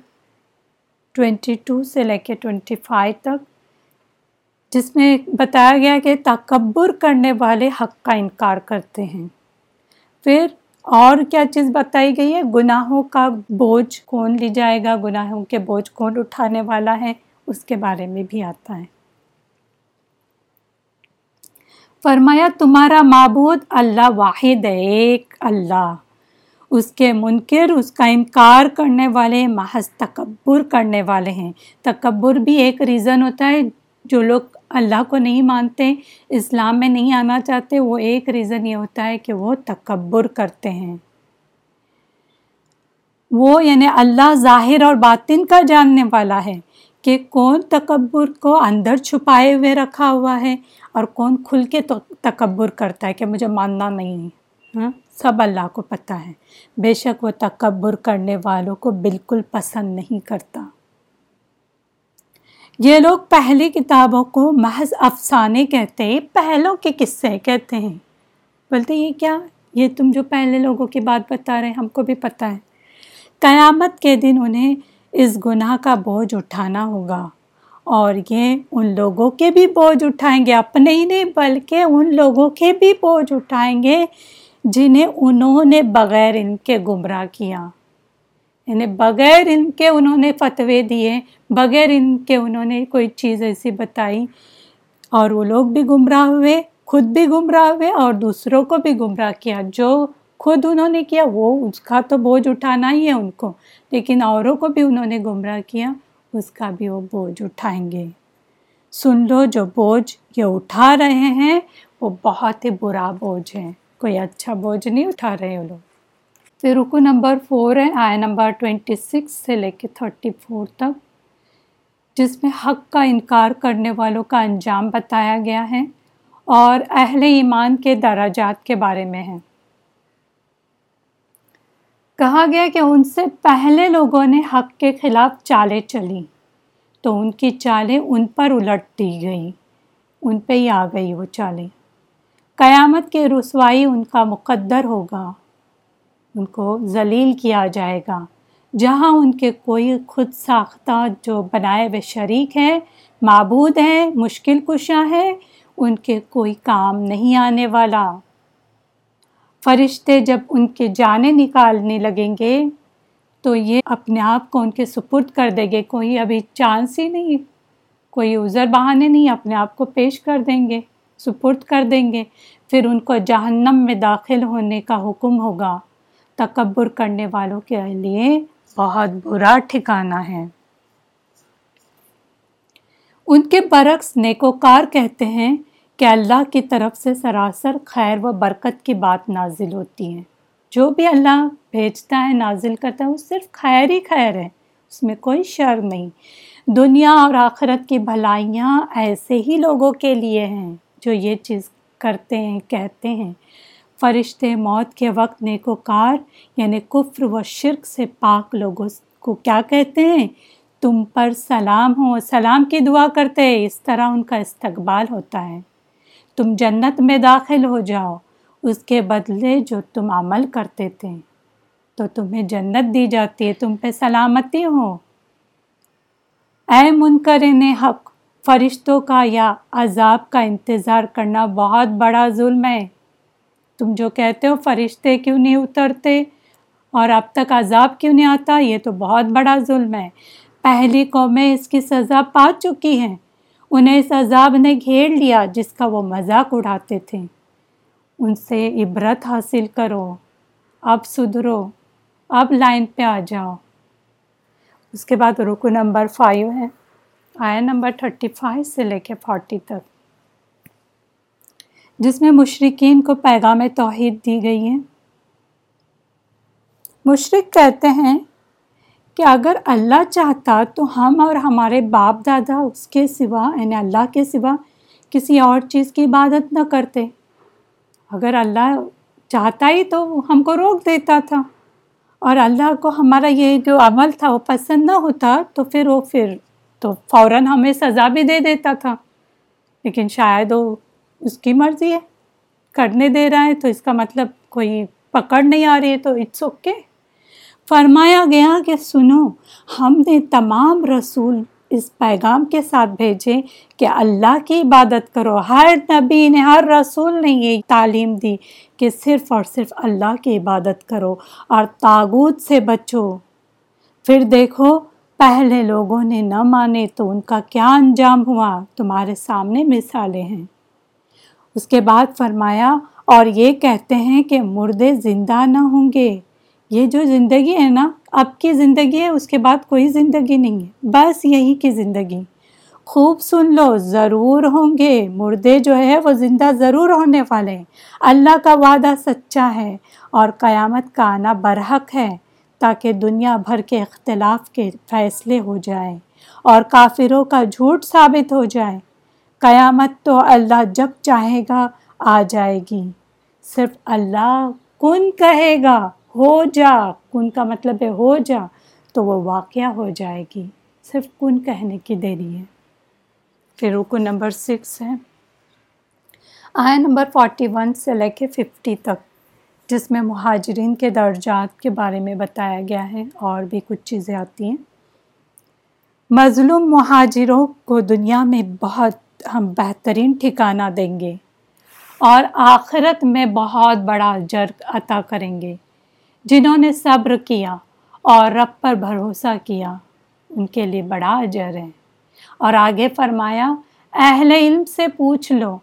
ٹوینٹی ٹو سے لے کے ٹوینٹی فائیو تک جس میں بتایا گیا کہ تکبر کرنے والے حق کا انکار کرتے ہیں۔ پھر اور کیا چیز بتائی گئی ہے؟ گناہوں کا بوجھ کون لی جائے گا؟ گناہوں کے بوجھ کون اٹھانے والا ہے؟ اس کے بارے میں بھی آتا ہے۔ فرمایا، تمہارا معبود اللہ واحد ہے، ایک اللہ۔ اس کے منکر، اس کا انکار کرنے والے محض تکبر کرنے والے ہیں۔ تکبر بھی ایک ریزن ہوتا ہے جو لوگ اللہ کو نہیں مانتے، اسلام میں نہیں آنا چاہتے، وہ ایک ریزن یہ ہوتا ہے کہ وہ تکبر کرتے ہیں۔ وہ یعنی اللہ ظاہر اور باطن کا جاننے والا ہے کہ کون تکبر کو اندر چھپائے ہوئے رکھا ہوا ہے اور کون کھل کے تکبر کرتا ہے کہ مجھے ماننا نہیں۔ ہاں سب اللہ کو پتہ ہے۔ بے شک وہ تکبر کرنے والوں کو بالکل پسند نہیں کرتا۔ یہ لوگ پہلی کتابوں کو محض افسانے کہتے ہیں، پہلوں کے قصے کہتے ہیں۔ بولتے یہ کیا؟ یہ تم جو پہلے لوگوں کی بات بتا رہے ہیں، ہم کو بھی پتہ ہے۔ قیامت کے دن انہیں اس گناہ کا بوجھ اٹھانا ہوگا اور یہ ان لوگوں کے بھی بوجھ اٹھائیں گے۔ اپنے ہی نہیں، بلکہ ان لوگوں کے بھی بوجھ اٹھائیں گے جنہیں انہوں نے بغیر ان کے گمراہ کیا۔ یعنی بغیر ان کے انہوں نے فتوے دیے، بغیر ان کے انہوں نے کوئی چیز ایسی بتائی۔ اور وہ لوگ بھی گمراہ ہوئے، خود بھی گمراہ ہوئے اور دوسروں کو بھی گمراہ کیا۔ جو خود انہوں نے کیا، وہ اس کا تو بوجھ اٹھانا ہی ہے ان کو۔ لیکن اوروں کو بھی انہوں نے گمراہ کیا، اس کا بھی وہ بوجھ اٹھائیں گے۔ سن لو، جو بوجھ یہ اٹھا رہے ہیں، وہ بہت ہی برا بوجھ ہے کوئی اچھا بوجھ نہیں اٹھا رہے وہ لوگ۔ پھر رکو نمبر فور ہے آئے نمبر ٹوینٹی سکس سے لے کے تھرٹی فور تک، جس میں حق کا انکار کرنے والوں کا انجام بتایا گیا ہے اور اہل ایمان کے دراجات کے بارے میں ہے۔ کہا گیا کہ ان سے پہلے لوگوں نے حق کے خلاف چالیں چلی تو ان کی چالیں ان پر الٹ دی گئی ان پہ ہی آ گئی وہ چالیں۔ قیامت کے رسوائی ان کا مقدر ہوگا۔ ان کو ذلیل کیا جائے گا۔ جہاں ان کے کوئی خود ساختہ جو بنائے ہوئے شریک ہیں، معبود ہیں، مشکل کشاں ہیں، ان کے کوئی کام نہیں آنے والا۔ فرشتے جب ان کے جانے نکالنے لگیں گے، تو یہ اپنے آپ کو ان کے سپرد کر دیں گے۔ کوئی ابھی چانس ہی نہیں، کوئی عذر بہانے نہیں، اپنے آپ کو پیش کر دیں گے، سپرد کر دیں گے۔ پھر ان کو جہنم میں داخل ہونے کا حکم ہوگا۔ تکبر کرنے والوں کے لیے بہت برا ٹھکانہ ہے۔ ان کے برعکس نیکوکار کہتے ہیں کہ اللہ کی طرف سے سراسر خیر و برکت کی بات نازل ہوتی ہے۔ جو بھی اللہ بھیجتا ہے، نازل کرتا ہے، وہ صرف خیر ہی خیر ہے۔ اس میں کوئی شر نہیں۔ دنیا اور آخرت کی بھلائیاں ایسے ہی لوگوں کے لیے ہیں جو یہ چیز کرتے ہیں، کہتے ہیں۔ فرشتے موت کے وقت نیکوکار یعنی کفر و شرک سے پاک لوگوں کو کیا کہتے ہیں؟ تم پر سلام ہو، سلام کی دعا کرتے اس طرح ان کا استقبال ہوتا ہے۔ تم جنت میں داخل ہو جاؤ، اس کے بدلے جو تم عمل کرتے تھے۔ تو تمہیں جنت دی جاتی ہے، تم پہ سلامتی ہو۔ اے منکرن حق، فرشتوں کا یا عذاب کا انتظار کرنا بہت بڑا ظلم ہے۔ تم جو کہتے ہو فرشتے کیوں نہیں اترتے اور اب تک عذاب کیوں نہیں آتا؟ یہ تو بہت بڑا ظلم ہے۔ پہلی قومیں اس کی سزا پا چکی ہیں۔ انہیں اس عذاب نے گھیر لیا جس کا وہ مذاق اڑاتے تھے۔ ان سے عبرت حاصل کرو۔ اب سدھرو۔ اب لائن پہ آ جاؤ۔ اس کے بعد رکو نمبر فائیو ہے۔ آیا نمبر تھرٹی فائیو سے لے کے فورٹی تک۔ جس میں مشرقین کو پیغام توحید دی گئی ہیں۔ مشرق کہتے ہیں کہ اگر اللہ چاہتا تو ہم اور ہمارے باپ دادا اس کے سوا یعنی اللہ کے سوا کسی اور چیز کی عبادت نہ کرتے۔ اگر اللہ چاہتا ہی تو ہم کو روک دیتا تھا۔ اور اللہ کو ہمارا یہ جو عمل تھا وہ پسند نہ ہوتا تو پھر وہ پھر تو فوراً ہمیں سزا بھی دے دیتا تھا۔ لیکن شاید وہ اس کی مرضی ہے۔ کرنے دے رہا ہے تو اس کا مطلب کوئی پکڑ نہیں آ رہی ہے تو اٹس اوکے فرمایا گیا کہ سنو، ہم نے تمام رسول اس پیغام کے ساتھ بھیجے کہ اللہ کی عبادت کرو۔ ہر نبی نے، ہر رسول نے یہ تعلیم دی کہ صرف اور صرف اللہ کی عبادت کرو اور تاغوت سے بچو۔ پھر دیکھو، پہلے لوگوں نے نہ مانے تو ان کا کیا انجام ہوا۔ تمہارے سامنے مثالیں ہیں۔ اس کے بعد فرمایا، اور یہ کہتے ہیں کہ مردے زندہ نہ ہوں گے۔ یہ جو زندگی ہے نا، اب کی زندگی ہے، اس کے بعد کوئی زندگی نہیں ہے۔ بس یہی کی زندگی۔ خوب سن لو، ضرور ہوں گے۔ مردے جو ہے وہ زندہ ضرور ہونے والے ہیں۔ اللہ کا وعدہ سچا ہے اور قیامت کا آنا برحق ہے، تاکہ دنیا بھر کے اختلاف کے فیصلے ہو جائیں اور کافروں کا جھوٹ ثابت ہو جائے۔ قیامت تو اللہ جب چاہے گا آ جائے گی۔ صرف اللہ کن کہے گا ہو جا، کن کا مطلب ہے ہو جا، تو وہ واقعہ ہو جائے گی۔ صرف کن کہنے کی دیری ہے۔ پھر رکو نمبر سکس ہے۔ آیا نمبر فورٹی ون سے لے کے ففٹی تک، جس میں مہاجرین کے درجات کے بارے میں بتایا گیا ہے اور بھی کچھ چیزیں آتی ہیں۔ مظلوم مہاجروں کو دنیا میں بہت ہم بہترین ٹھکانہ دیں گے اور آخرت میں بہت بڑا جرگ عطا کریں گے۔ جنہوں نے صبر کیا اور رب پر بھروسہ کیا، ان کے لیے بڑا اجر ہے۔ اور آگے فرمایا، اہل علم سے پوچھ لو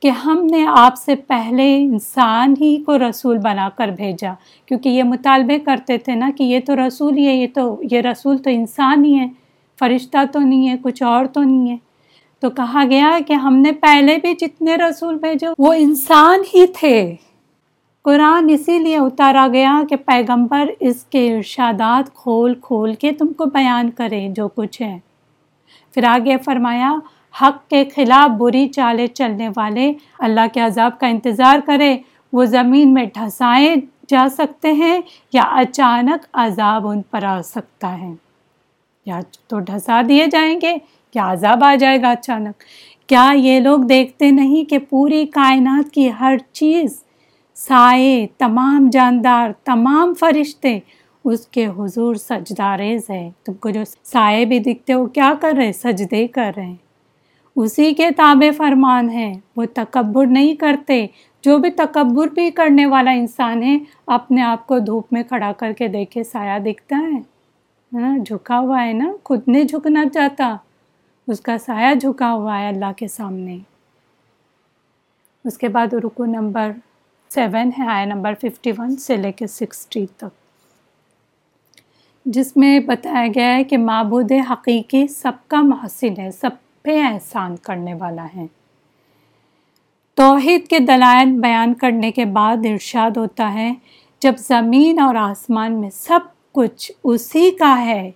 کہ ہم نے آپ سے پہلے انسان ہی کو رسول بنا کر بھیجا، کیونکہ یہ مطالبے کرتے تھے نا کہ یہ تو رسول ہی ہے، یہ تو، یہ رسول تو انسان ہی ہے، فرشتہ تو نہیں ہے، کچھ اور تو نہیں ہے۔ تو کہا گیا کہ ہم نے پہلے بھی جتنے رسول بھیجے، وہ انسان ہی تھے۔ قرآن اسی لیے اتارا گیا کہ پیغمبر اس کے ارشادات کھول کھول کے تم کو بیان کرے جو کچھ ہے۔ پھر آگے فرمایا، حق کے خلاف بری چالے چلنے والے اللہ کے عذاب کا انتظار کرے وہ زمین میں ڈھسائے جا سکتے ہیں یا اچانک عذاب ان پر آ سکتا ہے۔ یا تو ڈھسا دیے جائیں گے یا عذاب آ جائے گا اچانک؟ کیا یہ لوگ دیکھتے نہیں کہ پوری کائنات کی ہر چیز سائے، تمام جاندار، تمام فرشتے اس کے حضور سجداریز ہے تم کو جو سائے بھی دکھتے وہ کیا کر رہے سجدے کر رہے ہیں۔ اسی کے تابع فرمان ہے وہ تکبر نہیں کرتے۔ جو بھی تکبر بھی کرنے والا انسان ہے، اپنے آپ کو دھوپ میں کھڑا کر کے دیکھے، سایہ دکھتا ہے۔ ہاں جھکا ہوا ہے نا؟ خود نہیں جھکنا چاہتا۔ اس کا سایہ جھکا ہوا ہے اللہ کے سامنے۔ اس کے بعد رکو نمبر سیون ہے آیا نمبر ففٹی ون سے لے کے سکسٹی تک۔ جس میں بتایا گیا ہے کہ معبود حقیقی سب کا محسن ہے، سب پہ احسان کرنے والا ہے۔ توحید کے دلائل بیان کرنے کے بعد ارشاد ہوتا ہے، جب زمین اور آسمان میں سب کچھ اسی کا ہے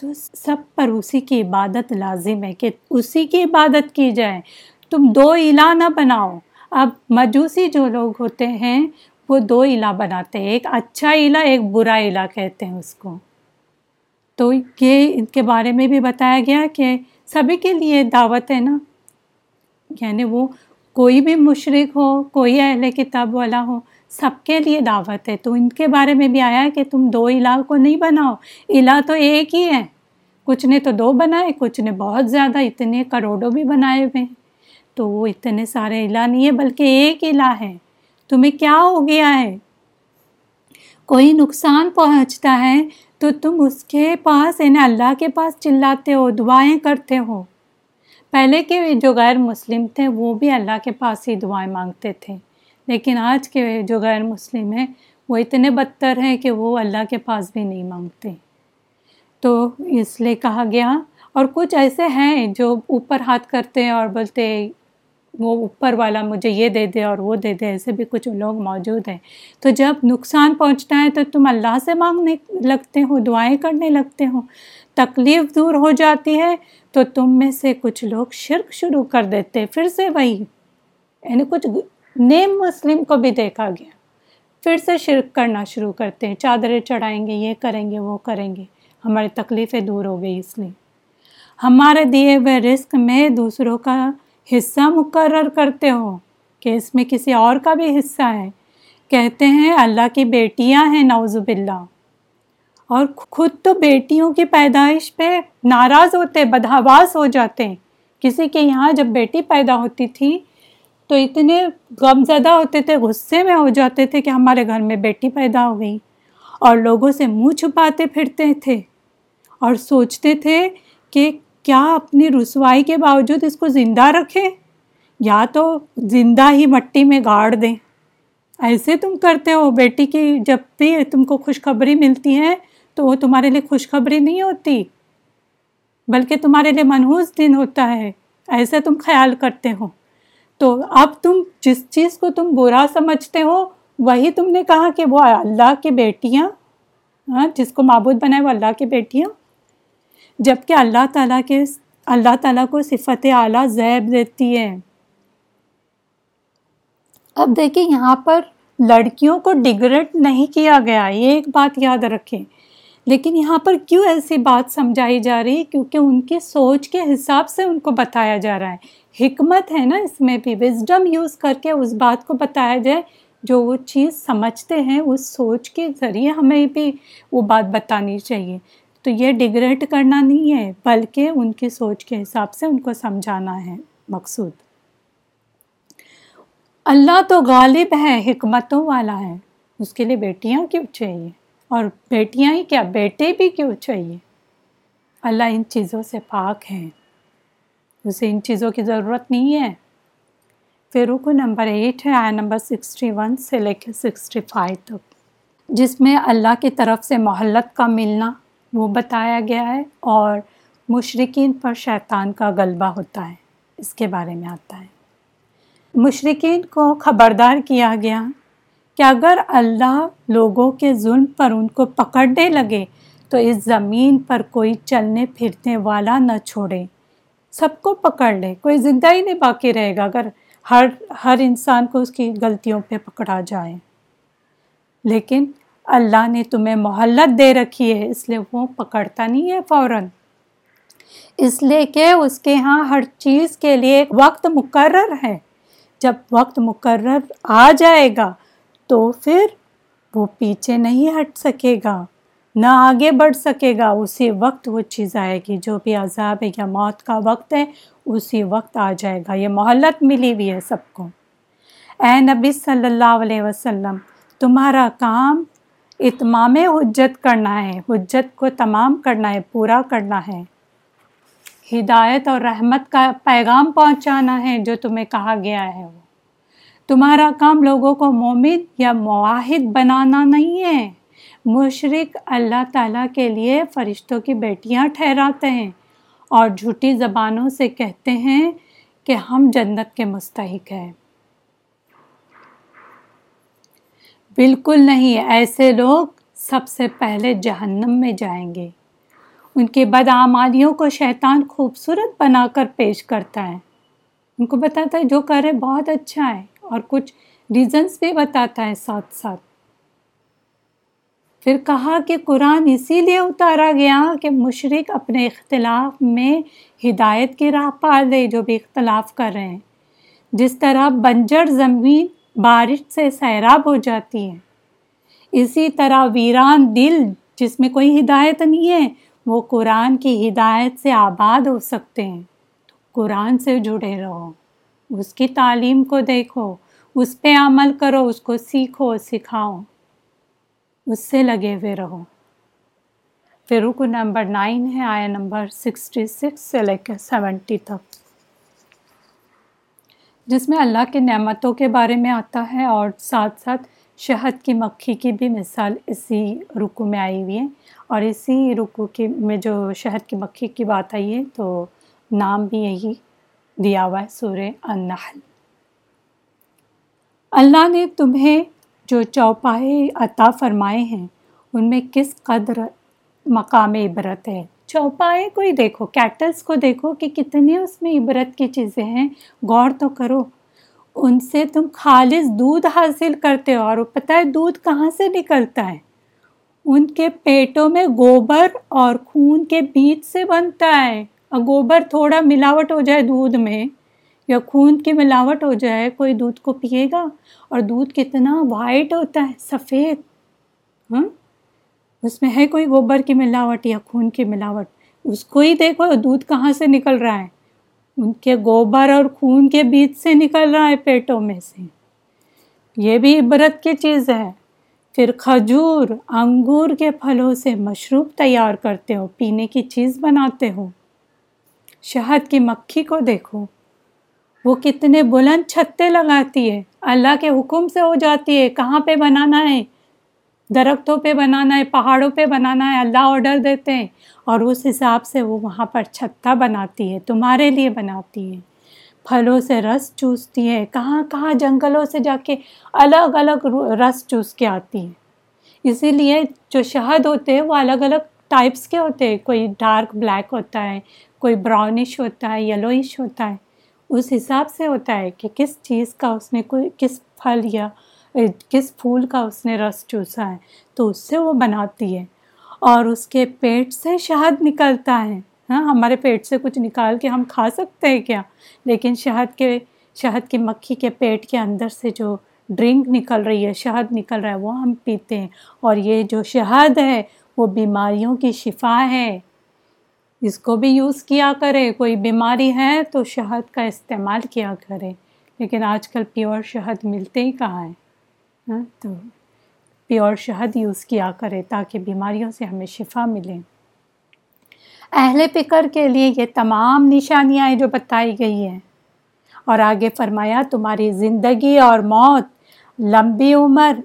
تو سب پر اسی کی عبادت لازم ہے کہ اسی کی عبادت کی جائے۔ تم دو الہ نہ بناؤ۔ اب مجوسی جو لوگ ہوتے ہیں، وہ دو الہ بناتے ہیں۔ ایک اچھا الہ، ایک برا الہ کہتے ہیں اس کو۔ تو یہ ان کے بارے میں بھی بتایا گیا کہ سبھی کے لیے دعوت ہے نا۔ یعنی وہ کوئی بھی مشرق ہو، کوئی اہل کتاب والا ہو سب کے لیے دعوت ہے۔ تو ان کے بارے میں بھی آیا کہ تم دو الہ کو نہیں بناؤ۔ الہ تو ایک ہی ہے۔ کچھ نے تو دو بنائے، کچھ نے بہت زیادہ، اتنے کروڑوں بھی بنائے ہوئے ہیں۔ تو وہ اتنے سارے الہ نہیں ہے بلکہ ایک الہ ہے۔ تمہیں کیا ہو گیا ہے؟ کوئی نقصان پہنچتا ہے تو تم اس کے پاس یعنی اللہ کے پاس چلاتے ہو، دعائیں کرتے ہو۔ پہلے کے جو غیر مسلم تھے، وہ بھی اللہ کے پاس ہی دعائیں مانگتے تھے۔ لیکن آج کے جو غیر مسلم ہیں، وہ اتنے بدتر ہیں کہ وہ اللہ کے پاس بھی نہیں مانگتے۔ تو اس لیے کہا گیا، اور کچھ ایسے ہیں جو اوپر ہاتھ کرتے ہیں اور بولتے، وہ اوپر والا مجھے یہ دے دے اور وہ دے دے، ایسے بھی کچھ لوگ موجود ہیں۔ تو جب نقصان پہنچتا ہے تو تم اللہ سے مانگنے لگتے ہو، دعائیں کرنے لگتے ہو، تکلیف دور ہو جاتی ہے، تو تم میں سے کچھ لوگ شرک شروع کر دیتے۔ پھر سے وہی یعنی کچھ نیم مسلم کو بھی دیکھا گیا۔ پھر سے شرک کرنا شروع کرتے ہیں۔ چادریں چڑھائیں گے، یہ کریں گے، وہ کریں گے۔ ہماری تکلیفیں دور ہو گئی اس لیے۔ ہمارے دیے ہوئے رزق میں دوسروں کا حصہ مقرر کرتے ہو کہ اس میں کسی اور کا بھی حصہ ہے۔ کہتے ہیں، اللہ کی بیٹیاں ہیں نوز باللہ۔ اور خود تو بیٹیوں کی پیدائش پہ ناراض ہوتے بدہواس ہو جاتے۔ ہیں کسی کے یہاں جب بیٹی پیدا ہوتی تھی تو اتنے غم زدہ ہوتے تھے، غصے میں ہو جاتے تھے کہ ہمارے گھر میں بیٹی پیدا ہو گئی۔ اور لوگوں سے منہ چھپاتے پھرتے تھے اور سوچتے تھے کہ کیا اپنی رسوائی کے باوجود اس کو زندہ رکھیں یا تو زندہ ہی مٹی میں گاڑ دیں۔ ایسے تم کرتے ہو، بیٹی کی جب بھی تم کو خوشخبری ملتی ہے تو وہ تمہارے لیے خوشخبری نہیں ہوتی، بلکہ تمہارے لیے منحوس دن ہوتا ہے۔ ایسے تم خیال کرتے ہو۔ تو اب تم جس چیز کو تم برا سمجھتے ہو، وہی تم نے کہا کہ وہ اللہ کی بیٹیاں ہاں جس کو معبود بنائے وہ اللہ کی بیٹیاں۔ جبکہ اللہ تعالیٰ کے، اللہ تعالیٰ کو صفت اعلیٰ زیب دیتی ہے۔ اب دیکھیں، یہاں پر لڑکیوں کو ڈگریڈ نہیں کیا گیا، یہ ایک بات یاد رکھیں۔ لیکن یہاں پر کیوں ایسی بات سمجھائی جا رہی؟ ہے کیونکہ ان کی سوچ کے حساب سے ان کو بتایا جا رہا ہے۔ حکمت ہے نا اس میں بھی۔ وزڈم یوز کر کے اس بات کو بتایا جائے۔ جو وہ چیز سمجھتے ہیں اس سوچ کے ذریعے ہمیں بھی وہ بات بتانی چاہیے۔ تو یہ ڈگریڈ کرنا نہیں ہے، بلکہ ان کی سوچ کے حساب سے ان کو سمجھانا ہے۔ مقصود۔ اللہ تو غالب ہے، حکمتوں والا ہے۔ اس کے لیے بیٹیاں کیوں چاہیے؟ اور بیٹیاں ہی کیا؟ بیٹے بھی کیوں چاہیے؟ اللہ ان چیزوں سے پاک ہے اسے ان چیزوں کی ضرورت نہیں ہے۔ پھر رکو نمبر ایٹ ہے، آیا نمبر سکسٹی ون سے لے کے سکسٹی فائیو تک۔ جس میں اللہ کی طرف سے محلت کا ملنا وہ بتایا گیا ہے اور مشرقین پر شیطان کا غلبہ ہوتا ہے۔ اس کے بارے میں آتا ہے۔ مشرقین کو خبردار کیا گیا کہ اگر اللہ لوگوں کے ظلم پر ان کو پکڑنے لگے تو اس زمین پر کوئی چلنے پھرنے والا نہ چھوڑے۔ سب کو پکڑ لے، کوئی زندہ ہی نہیں باقی رہے گا اگر ہر ہر انسان کو اس کی غلطیوں پہ پکڑا جائے۔ لیکن اللہ نے تمہیں محلت دے رکھی ہے، اس لیے وہ پکڑتا نہیں ہے فوراً۔ اس لیے کہ اس کے ہاں ہر چیز کے لیے ایک وقت مقرر ہے۔ جب وقت مقرر آ جائے گا تو پھر وہ پیچھے نہیں ہٹ سکے گا۔ نہ آگے بڑھ سکے گا، اسی وقت وہ چیز آئے گی۔ جو بھی عذاب ہے یا موت کا وقت ہے، اسی وقت آ جائے گا۔ یہ محلت ملی ہوئی ہے سب کو۔ اے نبی صلی اللہ علیہ وسلم، تمہارا کام اتمام حجت کرنا ہے۔ حجت کو تمام کرنا ہے، پورا کرنا ہے۔ ہدایت اور رحمت کا پیغام پہنچانا ہے، جو تمہیں کہا گیا ہے۔ وہ تمہارا کام لوگوں کو مومن یا معاہد بنانا نہیں ہے۔ مشرق اللہ تعالیٰ کے لیے فرشتوں کی بیٹیاں ٹھہراتے ہیں اور جھوٹی زبانوں سے کہتے ہیں کہ ہم جنت کے مستحق ہیں۔ بالکل نہیں، ایسے لوگ سب سے پہلے جہنم میں جائیں گے۔ ان کے بدعمالیوں کو شیطان خوبصورت بنا کر پیش کرتا ہے۔ ان کو بتاتا ہے جو کرے بہت اچھا ہے اور کچھ ریزنس بھی بتاتا ہے ساتھ ساتھ۔ پھر کہا کہ قرآن اسی لیے اتارا گیا کہ مشرق اپنے اختلاف میں ہدایت کی راہ پا دے، جو بھی اختلاف کر رہے ہیں۔ جس طرح بنجر زمین بارش سے سیراب ہو جاتی ہے، اسی طرح ویران دل جس میں کوئی ہدایت نہیں ہے، وہ قرآن کی ہدایت سے آباد ہو سکتے ہیں۔ تو قرآن سے جڑے رہو، اس کی تعلیم کو دیکھو، اس پہ عمل کرو، اس کو سیکھو سکھاؤ۔ اس سے لگے ہوئے رہو۔ پھر رکو نمبر نائن ہے، آیا نمبر سکسٹی سکس سے لے کے سیونٹی تک۔ جس میں اللہ کی نعمتوں کے بارے میں آتا ہے اور ساتھ ساتھ شہد کی مکھی کی بھی مثال اسی رکو میں آئی ہوئی ہے۔ اور اسی رکو کی میں جو شہد کی مکھی کی بات آئی ہے، تو نام بھی یہی دیا ہوا ہے، سورہ النحل۔ اللہ نے تمہیں جو چوپائے عطا فرمائے ہیں، ان میں کس قدر مقام عبرت ہے؟ چوپائے کو ہی دیکھو کیٹلس کو دیکھو کہ کتنی اس میں عبرت کی چیزیں ہیں، غور تو کرو۔ ان سے تم خالص دودھ حاصل کرتے ہو، اور پتہ ہے دودھ کہاں سے نکلتا ہے؟ ان کے پیٹوں میں گوبر اور خون کے بیچ سے بنتا ہے۔ اور گوبر تھوڑا ملاوٹ ہو جائے دودھ میں۔ یا خون کی ملاوٹ ہو جائے، کوئی دودھ کو پیے گا اور دودھ کتنا وائٹ ہوتا ہے، سفید۔ ہاں؟ اس میں ہے کوئی گوبر کی ملاوٹ یا خون کی ملاوٹ؟ اس کو ہی دیکھو، دودھ کہاں سے نکل رہا ہے؟ ان کے گوبر اور خون کے بیچ سے نکل رہا ہے پیٹوں میں سے۔ یہ بھی عبرت کی چیز ہے۔ پھر کھجور، انگور کے پھلوں سے مشروب تیار کرتے ہو، پینے کی چیز بناتے ہو۔ شہد کی مکھی کو دیکھو۔ وہ کتنے بلند چھتے لگاتی ہے۔ اللہ کے حکم سے ہو جاتی ہے۔ کہاں پہ بنانا ہے؟ درختوں پہ بنانا ہے، پہاڑوں پہ بنانا ہے۔ اللہ آڈر دیتے ہیں اور اس حساب سے وہ وہاں پر چھتا بناتی ہے، تمہارے لیے بناتی ہے۔ پھلوں سے رس چوستی ہے۔ کہاں کہاں جنگلوں سے جا کے الگ الگ رس چوس کے آتی ہے۔ اسی لیے جو شہد ہوتے ہیں، وہ الگ الگ ٹائپس کے ہوتے ہیں۔ کوئی ڈارک بلیک ہوتا ہے، کوئی براؤنش ہوتا ہے یلوئش ہوتا ہے۔ اس حساب سے ہوتا ہے کہ کس چیز کا اس نے کوئی، کس پھل یا کس پھول کا اس نے رس چوسا ہے، تو اس سے وہ بناتی ہے۔ اور اس کے پیٹ سے شہد نکلتا ہے۔ ہاں ہمارے پیٹ سے کچھ نکال کے ہم کھا سکتے ہیں کیا؟ لیکن شہد کے، شہد کی مکھی کے پیٹ کے اندر سے جو ڈرنک نکل رہی ہے، شہد نکل رہا ہے، وہ ہم پیتے ہیں۔ اور یہ جو شہد ہے، وہ بیماریوں کی شفا ہے۔ اس کو بھی یوز کیا کرے، کوئی بیماری ہے تو شہد کا استعمال کیا کرے۔ لیکن آج کل پیور شہد ملتے ہی کہاں ہے ہاں، تو پیور شہد یوز کیا کرے تاکہ بیماریوں سے ہمیں شفا ملے۔ اہل فکر کے لیے یہ تمام نشانیاں جو بتائی گئی ہیں۔ اور آگے فرمایا، تمہاری زندگی اور موت لمبی عمر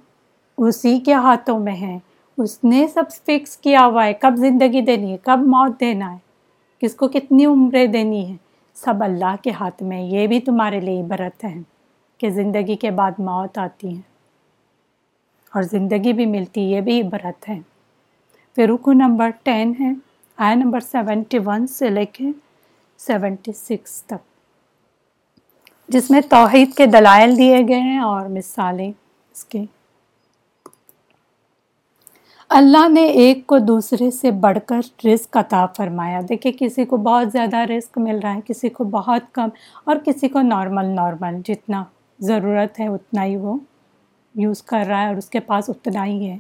اسی کے ہاتھوں میں ہے۔ اس نے سب فکس کیا ہوا ہے۔ کب زندگی دینی ہے، کب موت دینا ہے۔ کس کو کتنی عمریں دینی ہے سب اللہ کے ہاتھ میں یہ بھی تمہارے لیے عبرت ہے کہ زندگی کے بعد موت آتی ہے۔ اور زندگی بھی ملتی، یہ بھی عبرت ہے۔ پھر رکو نمبر ٹین ہے۔ آئے نمبر سیونٹی ون سے لے کے سیونٹی سکس تک۔ جس میں توحید کے دلائل دیے گئے ہیں اور مثالیں اس کے۔ اللہ نے ایک کو دوسرے سے بڑھ کر رزق عطا فرمایا۔ دیکھیں، کسی کو بہت زیادہ رزق مل رہا ہے، کسی کو بہت کم، اور کسی کو نارمل نارمل، جتنا ضرورت ہے اتنا ہی وہ یوز کر رہا ہے اور اس کے پاس اتنا ہی ہے۔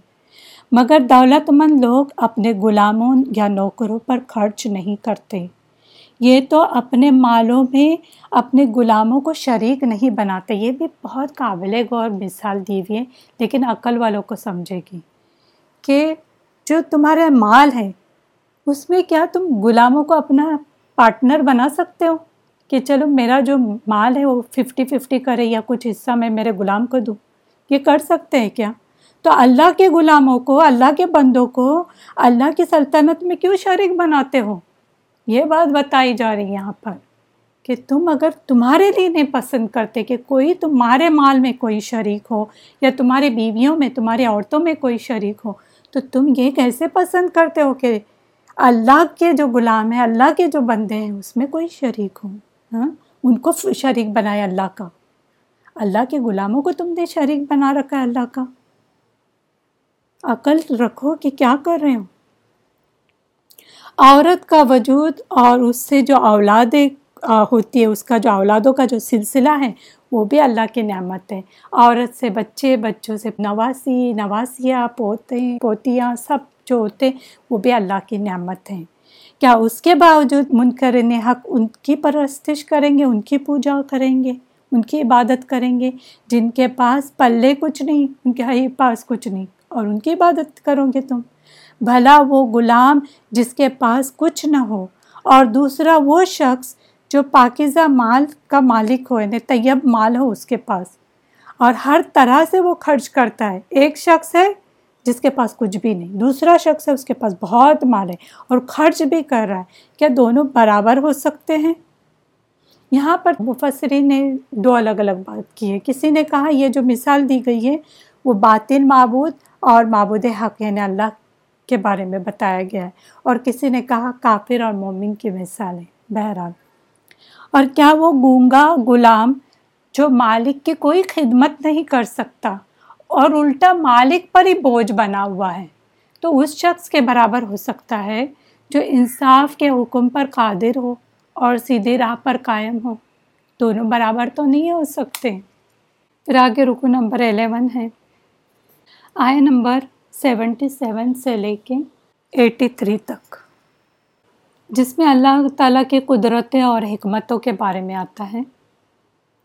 مگر دولت مند لوگ اپنے غلاموں یا نوکروں پر خرچ نہیں کرتے۔ یہ تو اپنے مالوں میں اپنے غلاموں کو شریک نہیں بناتے۔ یہ بھی بہت قابل غور مثال دی ہوئی ہے، لیکن عقل والوں کو سمجھے گی۔ کہ جو تمہارا مال ہے اس میں کیا تم غلاموں کو اپنا پارٹنر بنا سکتے ہو؟ کہ چلو میرا جو مال ہے وہ ففٹی ففٹی کرے یا کچھ حصہ میں میرے غلام کو دوں۔ یہ کر سکتے ہیں کیا؟ تو اللہ کے غلاموں کو، اللہ کے بندوں کو اللہ کی سلطنت میں کیوں شریک بناتے ہو؟ یہ بات بتائی جا رہی ہے یہاں پر کہ تم اگر تمہارے لیے نہیں پسند کرتے کہ کوئی تمہارے مال میں کوئی شریک ہو یا تمہاری بیویوں میں تمہاری عورتوں میں کوئی شریک ہو تو تم یہ کیسے پسند کرتے ہو کہ اللہ کے جو غلام ہیں، اللہ کے جو بندے ہیں، اس میں کوئی شریک ہو ہاں؟ ان کو شریک بنائے اللہ کا۔ اللہ کے غلاموں کو تم نے شریک بنا رکھا ہے اللہ کا۔ عقل رکھو کہ کیا کر رہے ہو۔ عورت کا وجود اور اس سے جو اولادیں ہوتی ہے، اس کا جو اولادوں کا جو سلسلہ ہے وہ بھی اللہ کی نعمت ہے۔ عورت سے بچے، بچوں سے نواسی نواسیاں پوتے، پوتیاں سب جو ہوتے وہ بھی اللہ کی نعمت ہیں۔ کیا اس کے باوجود منکرن حق ان کی پرستش کریں گے، ان کی پوجا کریں گے، ان کی عبادت کریں گے؟ جن کے پاس پلے کچھ نہیں، ان کے ہی پاس کچھ نہیں، اور ان کی عبادت کرو گے تم۔ بھلا وہ غلام جس کے پاس کچھ نہ ہو، اور دوسرا وہ شخص جو پاکیزہ مال کا مالک ہو یعنی طیب مال ہو اس کے پاس۔ اور ہر طرح سے وہ خرچ کرتا ہے۔ ایک شخص ہے جس کے پاس کچھ بھی نہیں، دوسرا شخص ہے اس کے پاس بہت مال ہے اور خرچ بھی کر رہا ہے۔ کیا دونوں برابر ہو سکتے ہیں؟ یہاں پر مفسری نے دو الگ الگ بات کی ہے۔ کسی نے کہا یہ جو مثال دی گئی ہے، وہ باطن معبود اور معبود حق یعنی اللہ کے بارے میں بتایا گیا ہے۔ اور کسی نے کہا کافر اور مومن کی مثال ہے۔ بہرحال۔ اور کیا وہ گونگا غلام جو مالک کی کوئی خدمت نہیں کر سکتا اور الٹا مالک پر ہی بوجھ بنا ہوا ہے، تو اس شخص کے برابر ہو سکتا ہے جو انصاف کے حکم پر قادر ہو اور سیدھی راہ پر قائم ہو۔ دونوں برابر تو نہیں ہو سکتے۔ پھر آگے رکو نمبر الیون ہے۔ آئے نمبر سیونٹی سیون سے لے کے ایٹی تھری تک۔ جس میں اللہ تعالیٰ کی قدرتیں اور حکمتوں کے بارے میں آتا ہے۔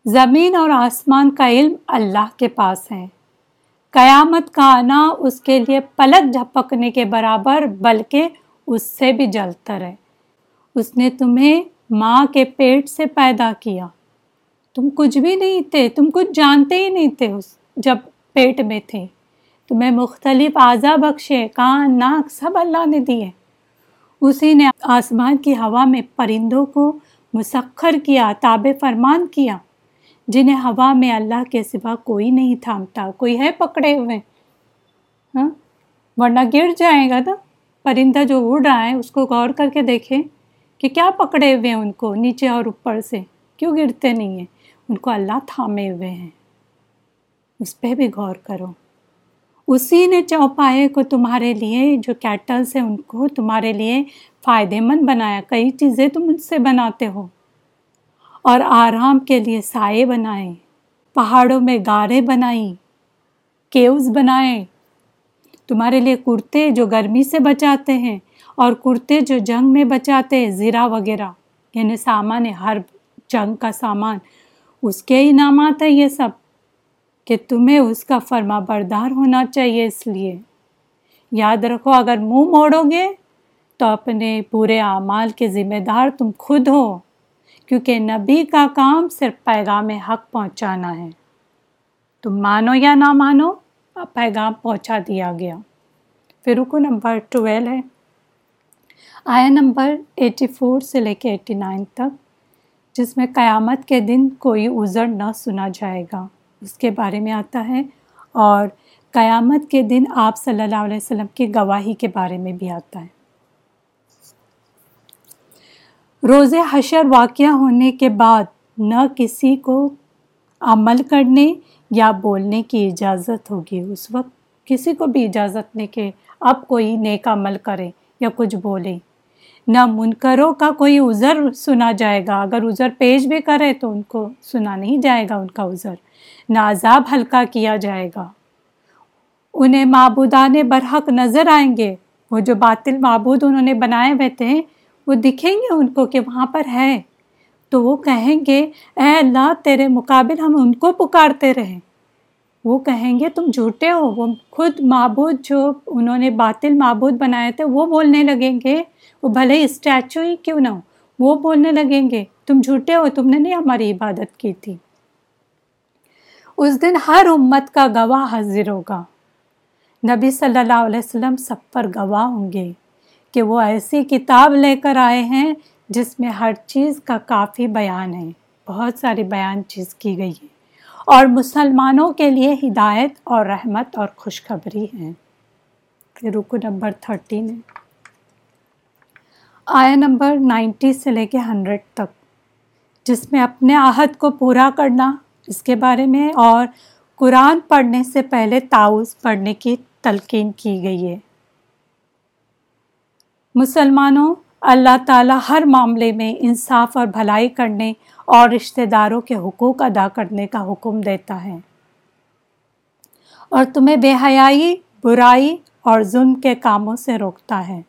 زمین اور آسمان کا علم اللہ کے پاس ہے۔ قیامت کا آنا اس کے لیے پلک جھپکنے کے برابر، بلکہ اس سے بھی جلتر ہے۔ اس نے تمہیں ماں کے پیٹ سے پیدا کیا۔ تم کچھ بھی نہیں تھے، تم کچھ جانتے ہی نہیں تھے اس، جب پیٹ میں تھے۔ تمہیں مختلف اعضا بخشے، کان، ناک، سب اللہ نے دیے۔ اسی نے آسمان کی ہوا میں پرندوں کو مسخر کیا تاب فرمان کیا۔ جنہیں ہوا میں اللہ کے سوا کوئی نہیں تھامتا، کوئی ہے پکڑے ہوئے۔ ہاں؟ ورنہ گر جائے گا نا پرندہ جو اڑ رہا ہے، اس کو غور کر کے دیکھیں کہ کیا پکڑے ہوئے ہیں ان کو نیچے اور اوپر سے۔ کیوں گرتے نہیں ہیں؟ ان کو اللہ تھامے ہوئے ہیں۔ اس پہ بھی غور کرو۔ اسی نے چوپائے کو تمہارے لیے جو کیٹلس ہیں ان کو تمہارے لیے فائدے مند بنایا۔ کئی چیزیں تم ان سے بناتے ہو اور آرام کے لیے سائے بنائے، پہاڑوں میں گارے بنائی کیوز بنائے۔ تمہارے لیے کرتے جو گرمی سے بچاتے ہیں اور کرتے جو جنگ میں بچاتے ہیں، زیرہ وغیرہ۔ یعنی سامان ہر جنگ کا سامان۔ اس کے انعامات ہیں یہ سب۔ کہ تمہیں اس کا فرما بردار ہونا چاہیے اس لیے۔ یاد رکھو، اگر منہ موڑو گے تو اپنے پورے اعمال کے ذمہ دار تم خود ہو، کیونکہ نبی کا کام صرف پیغام حق پہنچانا ہے۔ تم مانو یا نہ مانو پیغام پہنچا دیا گیا۔ پھر رکو نمبر ٹویلو ہے۔ آیا نمبر ایٹی فور سے لے کے ایٹی نائن تک، جس میں قیامت کے دن کوئی عذر نہ سنا جائے گا۔ اس کے بارے میں آتا ہے اور قیامت کے دن آپ صلی اللہ علیہ وسلم کی گواہی کے بارے میں بھی آتا ہے۔ روز حشر واقعہ ہونے کے بعد نہ کسی کو عمل کرنے یا بولنے کی اجازت ہوگی۔ اس وقت کسی کو بھی اجازت نہیں کہ اب کوئی نیک عمل کرے یا کچھ بولے۔ نہ منکروں کا کوئی عذر سنا جائے گا۔ اگر عذر پیش بھی کرے تو ان کو سنا نہیں جائے گا، ان کا عذر۔ نہ عذاب ہلکا کیا جائے گا۔ انہیں معبودان برحق نظر آئیں گے۔ وہ جو باطل معبود انہوں نے بنائے ہوئے تھے، وہ دکھیں گے ان کو کہ وہاں پر ہے تو وہ کہیں گے، اے اللہ، تیرے مقابل ہم ان کو پکارتے رہیں۔ وہ کہیں گے، تم جھوٹے ہو۔ وہ خود معبود جو انہوں نے باطل معبود بنائے تھے، وہ بولنے لگیں گے۔ وہ بھلے اسٹیچو ہی کیوں نہ ہو، وہ بولنے لگیں گے، تم جھوٹے ہو، تم نے نہیں ہماری عبادت کی تھی۔ اس دن ہر امت کا گواہ حاضر ہوگا۔ نبی صلی اللہ علیہ وسلم سب پر گواہ ہوں گے کہ وہ ایسی کتاب لے کر آئے ہیں جس میں ہر چیز کا کافی بیان ہے۔ بہت ساری بیان چیز کی گئی ہے اور مسلمانوں کے لیے ہدایت اور رحمت اور خوشخبری ہے رکو نمبر تھرٹین ہے۔ آیا نمبر نائنٹی سے لے کے ہنڈریڈ تک۔ جس میں اپنے عہد کو پورا کرنا اس کے بارے میں اور قرآن پڑھنے سے پہلے تاؤز پڑھنے کی تلقین کی گئی ہے۔ مسلمانوں، اللہ تعالیٰ ہر معاملے میں انصاف اور بھلائی کرنے اور رشتہ داروں کے حقوق ادا کرنے کا حکم دیتا ہے۔ اور تمہیں بے حیائی، برائی اور ظلم کے کاموں سے روکتا ہے۔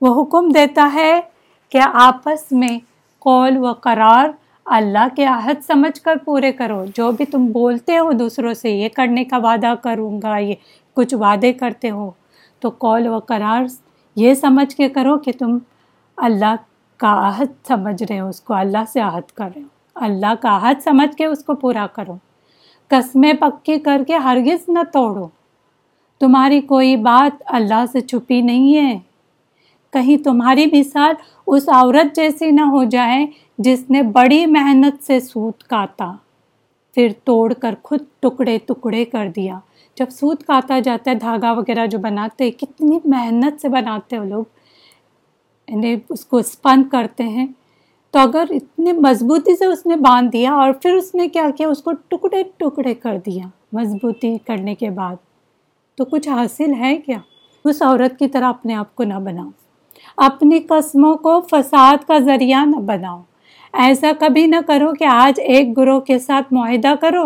وہ حکم دیتا ہے کہ آپس میں قول و قرار اللہ کے عہد سمجھ کر پورے کرو۔ جو بھی تم بولتے ہو دوسروں سے، یہ کرنے کا وعدہ کروں گا، یہ کچھ وعدے کرتے ہو۔ تو قول و قرار یہ سمجھ کے کرو کہ تم اللہ کا عہد سمجھ رہے ہو، اس کو اللہ سے عہد کر رہے ہو۔ اللہ کا عہد سمجھ کے اس کو پورا کرو۔ قسمیں پکی کر کے ہرگز نہ توڑو۔ تمہاری کوئی بات اللہ سے چھپی نہیں ہے۔ کہیں تمہاری مثال اس عورت جیسی نہ ہو جائے جس نے بڑی محنت سے سوت کاتا، پھر توڑ کر خود ٹکڑے ٹکڑے کر دیا۔ جب سوت کاتا جاتا ہے، دھاگا وغیرہ جو بناتے کتنی محنت سے بناتے ہیں لوگ۔ انہیں اس کو اسپن کرتے ہیں۔ تو اگر اتنی مضبوطی سے اس نے باندھ دیا اور پھر اس نے کیا کیا، اس کو ٹکڑے ٹکڑے کر دیا مضبوطی کرنے کے بعد۔ تو کچھ حاصل ہے کیا؟ اس عورت کی طرح اپنے آپ کو نہ بناؤ۔ اپنی قسموں کو فساد کا ذریعہ نہ بناؤ۔ ایسا کبھی نہ کرو کہ آج ایک گروہ کے ساتھ معاہدہ کرو۔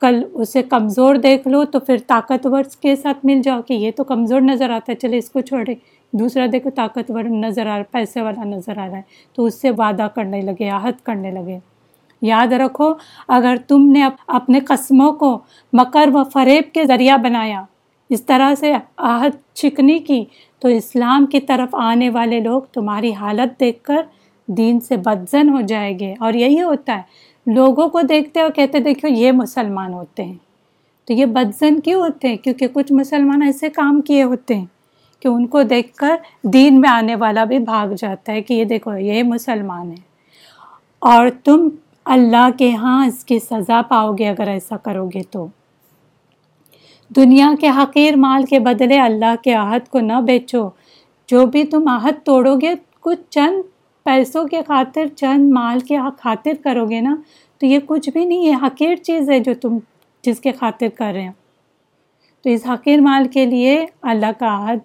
کل اسے کمزور دیکھ لو تو پھر طاقتور کے ساتھ مل جاؤ کہ یہ تو کمزور نظر آتا ہے۔ چلے اس کو چھوڑے۔ دوسرا دیکھو طاقتور نظر آ رہا پیسے والا نظر آ رہا ہے۔ تو اس سے وعدہ کرنے لگے، عہد کرنے لگے۔ یاد رکھو، اگر تم نے اپنے قسموں کو مکر و فریب کے ذریعہ بنایا، اس طرح سے عہد چکنی کی، تو اسلام کی طرف آنے والے لوگ تمہاری حالت دیکھ کر دین سے بدزن ہو جائے گے اور یہی ہوتا ہے۔ لوگوں کو دیکھتے اور کہتے، دیکھو یہ مسلمان ہوتے ہیں۔ تو یہ بدزن کیوں ہوتے ہیں؟ کیونکہ کچھ مسلمان ایسے کام کیے ہوتے ہیں کہ ان کو دیکھ کر دین میں آنے والا بھی بھاگ جاتا ہے کہ یہ دیکھو، یہ مسلمان ہے اور تم اللہ کے ہاں اس کی سزا پاؤ گے اگر ایسا کرو گے تو۔ دنیا کے حقیر مال کے بدلے اللہ کے عہد کو نہ بیچو۔ جو بھی تم عہد توڑو گے، کچھ چند پیسوں کے خاطر چند مال کے خاطر کرو گے نا، تو یہ کچھ بھی نہیں ہے حقیر چیز ہے جو تم جس کے خاطر کر رہے ہیں تو اس حقیر مال کے لیے اللہ کا عہد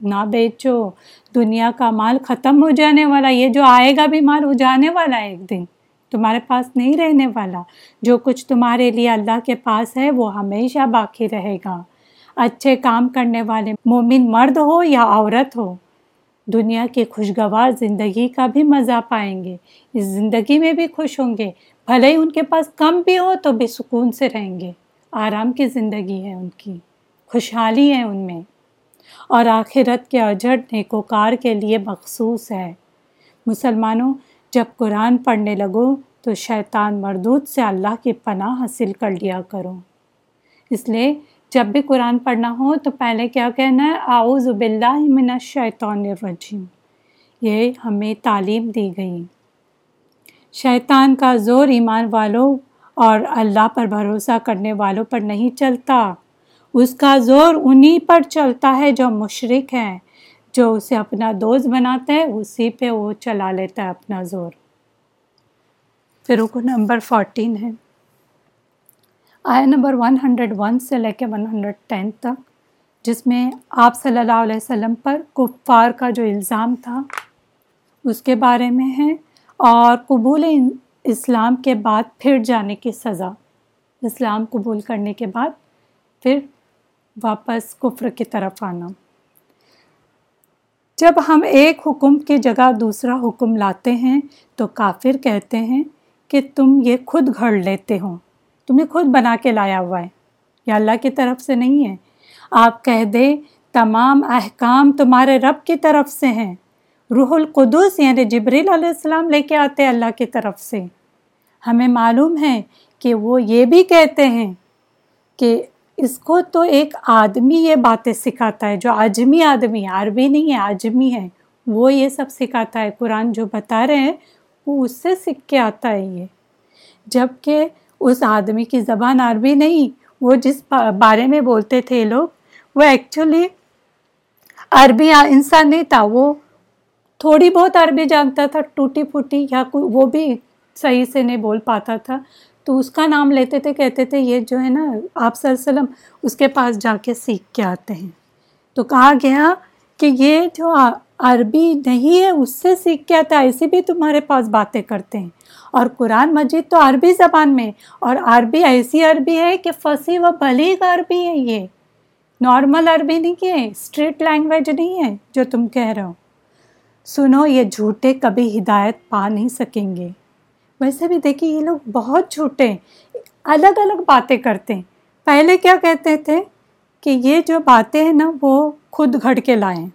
نہ بیچو۔ دنیا کا مال ختم ہو جانے والا، یہ جو آئے گا بھی مال ہو جانے والا ہے ایک دن۔ تمہارے پاس نہیں رہنے والا۔ جو کچھ تمہارے لیے اللہ کے پاس ہے، وہ ہمیشہ باقی رہے گا۔ اچھے کام کرنے والے مومن مرد ہو یا عورت ہو دنیا کی خوشگوار زندگی کا بھی مزہ پائیں گے۔ اس زندگی میں بھی خوش ہوں گے۔ بھلے ہی ان کے پاس کم بھی ہو تو بھی سکون سے رہیں گے۔ آرام کی زندگی ہے ان کی۔ خوشحالی ہے ان میں۔ اور آخرت کے اجڑ نیکوکار کے لیے مخصوص ہے۔ مسلمانوں، جب قرآن پڑھنے لگو تو شیطان مردود سے اللہ کی پناہ حاصل کر لیا کرو۔ اس لیے جب بھی قرآن پڑھنا ہو تو پہلے کیا کہنا ہے؟ اعوذ باللہ من الشیطان الرجیم۔ یہ ہمیں تعلیم دی گئی۔ شیطان کا زور ایمان والوں اور اللہ پر بھروسہ کرنے والوں پر نہیں چلتا۔ اس کا زور انہی پر چلتا ہے جو مشرق ہیں، جو اسے اپنا دوست بناتا ہے اسی پہ وہ چلا لیتا ہے اپنا زور۔ پھر رکو نمبر فورٹین ہے۔ آیا نمبر ون ہنڈریڈ ون سے لے کے ون ہنڈریڈ ٹین تک، جس میں آپ صلی اللہ علیہ وسلم پر کفار کا جو الزام تھا، اس کے بارے میں ہے اور قبول اسلام کے بعد پھر جانے کی سزا۔ اسلام قبول کرنے کے بعد پھر واپس کفر کی طرف آنا۔ جب ہم ایک حکم کی جگہ دوسرا حکم لاتے ہیں تو کافر کہتے ہیں کہ تم یہ خود گھڑ لیتے ہو۔ تم نے خود بنا کے لایا ہوا ہے۔ یا اللہ کی طرف سے نہیں ہے۔ آپ کہہ دیں تمام احکام تمہارے رب کی طرف سے ہیں۔ روح القدس یعنی جبریل علیہ السلام لے کے آتے اللہ کی طرف سے۔ ہمیں معلوم ہے کہ وہ یہ بھی کہتے ہیں کہ اس کو تو ایک آدمی یہ باتیں سکھاتا ہے، جو اجمی آدمی ہے، عربی نہیں ہے اجمی ہے۔ وہ یہ سب سکھاتا ہے۔ قرآن جو بتا رہے ہیں، وہ اس سے سیکھ کے آتا ہے یہ۔ جبکہ اس آدمی کی زبان عربی نہیں، وہ جس بارے میں بولتے تھے لوگ، وہ ایکچولی عربی انسان نہیں تھا، وہ تھوڑی بہت عربی جانتا تھا، ٹوٹی پھوٹی یا کوئی، وہ بھی صحیح سے نہیں بول پاتا تھا۔ تو اس کا نام لیتے تھے، کہتے تھے، یہ جو ہے نا، آپ صلی اللہ علیہ وسلم اس کے پاس جا کے سیکھ کے آتے ہیں۔ تو کہا گیا کہ یہ جو عربی نہیں ہے، اس سے سیکھ کے آتا ہے ایسے بھی تمہارے پاس باتیں کرتے ہیں۔ اور قرآن مجید تو عربی زبان میں اور عربی ایسی عربی ہے کہ فصیح و بلیغ عربی ہے یہ۔ نارمل عربی نہیں کہ اسٹریٹ لینگویج نہیں ہے جو تم کہہ رہے ہو۔ سنو، یہ جھوٹے کبھی ہدایت پا نہیں سکیں گے۔ ویسے بھی دیکھیے، یہ لوگ بہت جھوٹے الگ الگ باتیں کرتے ہیں۔ پہلے کیا کہتے تھے کہ یہ جو باتیں ہیں نا، وہ خود گھڑ کے لائیں۔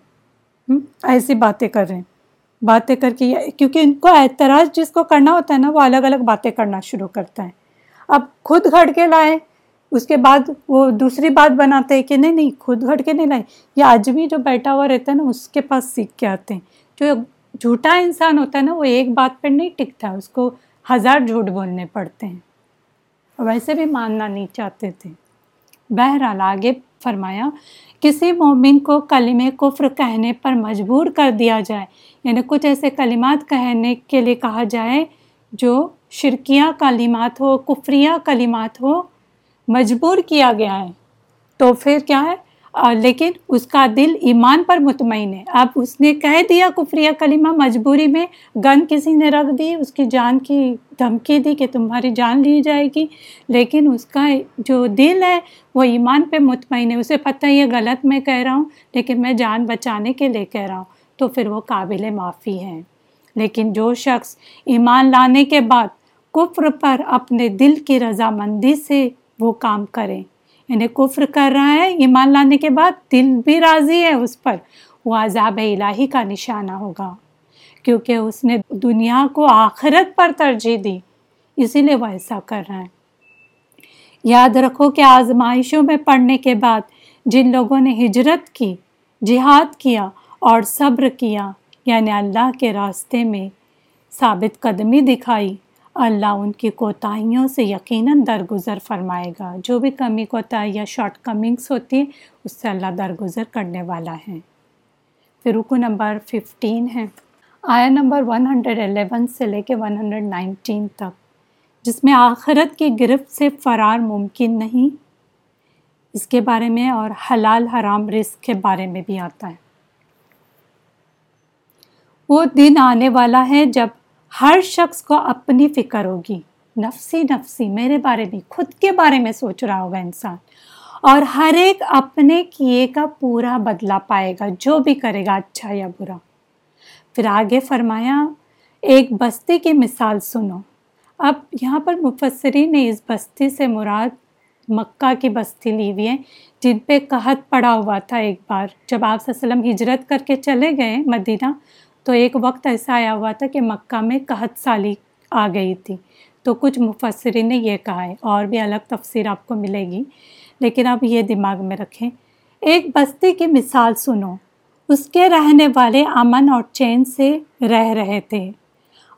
ایسی باتیں کر رہے ہیں۔ باتیں کر کے کیونکہ ان کو اعتراض جس کو کرنا ہوتا ہے نا، وہ الگ الگ باتیں کرنا شروع کرتا ہے۔ اب خود گھڑ کے لائے اس کے بعد وہ دوسری بات بناتے ہیں کہ نہیں نہیں، خود گھڑ کے نہیں لائے یہ آج بھی جو بیٹھا ہوا رہتا ہے نا، اس کے پاس سیکھ کے آتے ہیں۔ جو جھوٹا انسان ہوتا ہے نا، وہ ایک بات پر نہیں ٹکتا، اس کو ہزار جھوٹ بولنے پڑتے ہیں۔ ویسے بھی ماننا نہیں چاہتے تھے۔ بہرحال آگے فرمایا کسی مومن کو کلم کفر کہنے پر مجبور کر دیا جائے یعنی کچھ ایسے کلمات کہنے کے لیے کہا جائے جو شرکیہ کلمات ہو، کفریہ کلمات ہو، مجبور کیا گیا ہے۔ تو پھر کیا ہے؟ لیکن اس کا دل ایمان پر مطمئن ہے۔ اب اس نے کہہ دیا، کفریہ کلمہ مجبوری میں گن کسی نے رکھ دی، اس کی جان کی دھمکی دی کہ تمہاری جان لی جائے گی۔ لیکن اس کا جو دل ہے، وہ ایمان پہ مطمئن ہے۔ اسے پتہ یہ غلط میں کہہ رہا ہوں، لیکن میں جان بچانے کے لیے کہہ رہا ہوں۔ تو پھر وہ قابل معافی ہے۔ لیکن جو شخص ایمان لانے کے بعد کفر پر اپنے دل کی رضامندی سے وہ کام کریں یعنی کفر کر رہا ہے، ایمان لانے کے بعد دل بھی راضی ہے اس پر۔ وہ عذاب الہی کا نشانہ ہوگا، کیونکہ اس نے دنیا کو آخرت پر ترجیح دی، اسی لیے وہ ایسا کر رہا ہے۔ یاد رکھو کہ آزمائشوں میں پڑھنے کے بعد جن لوگوں نے ہجرت کی، جہاد کیا اور صبر کیا یعنی اللہ کے راستے میں ثابت قدمی دکھائی۔ اللہ ان کی کوتاہیوں سے یقیناً درگزر فرمائے گا۔ جو بھی کمی کوتاہی یا شارٹ کمنگس ہوتی ہیں، اس سے اللہ درگزر کرنے والا ہے۔ پھر رکو نمبر ففٹین ہے۔ آیا نمبر ون ہنڈریڈ الیون سے لے کے ون ہنڈریڈ نائنٹین تک۔ جس میں آخرت کی گرفت سے فرار ممکن نہیں۔ اس کے بارے میں اور حلال حرام رزق کے بارے میں بھی آتا ہے۔ وہ دن آنے والا ہے جب ہر شخص کو اپنی فکر ہوگی۔ نفسی نفسی، میرے بارے میں، خود کے بارے میں سوچ رہا ہوگا انسان۔ اور ہر ایک اپنے کیے کا پورا بدلا پائے گا، جو بھی کرے گا اچھا یا برا۔ پھر آگے فرمایا، ایک بستی کی مثال سنو۔ اب یہاں پر مفسری نے اس بستی سے مراد مکہ کی بستی لی ہوئی ہے، جن پہ قحط پڑا ہوا تھا ایک بار۔ جب آپ وسلم ہجرت کر کے چلے گئے مدینہ تو ایک وقت ایسا آیا ہوا تھا کہ مکہ میں قحط سالی آ گئی تھی۔ تو کچھ مفسرین نے یہ کہا ہے، اور بھی الگ تفسیر آپ کو ملے گی۔ لیکن اب یہ دماغ میں رکھیں۔ ایک بستی کی مثال سنو۔ اس کے رہنے والے امن اور چین سے رہ رہے تھے،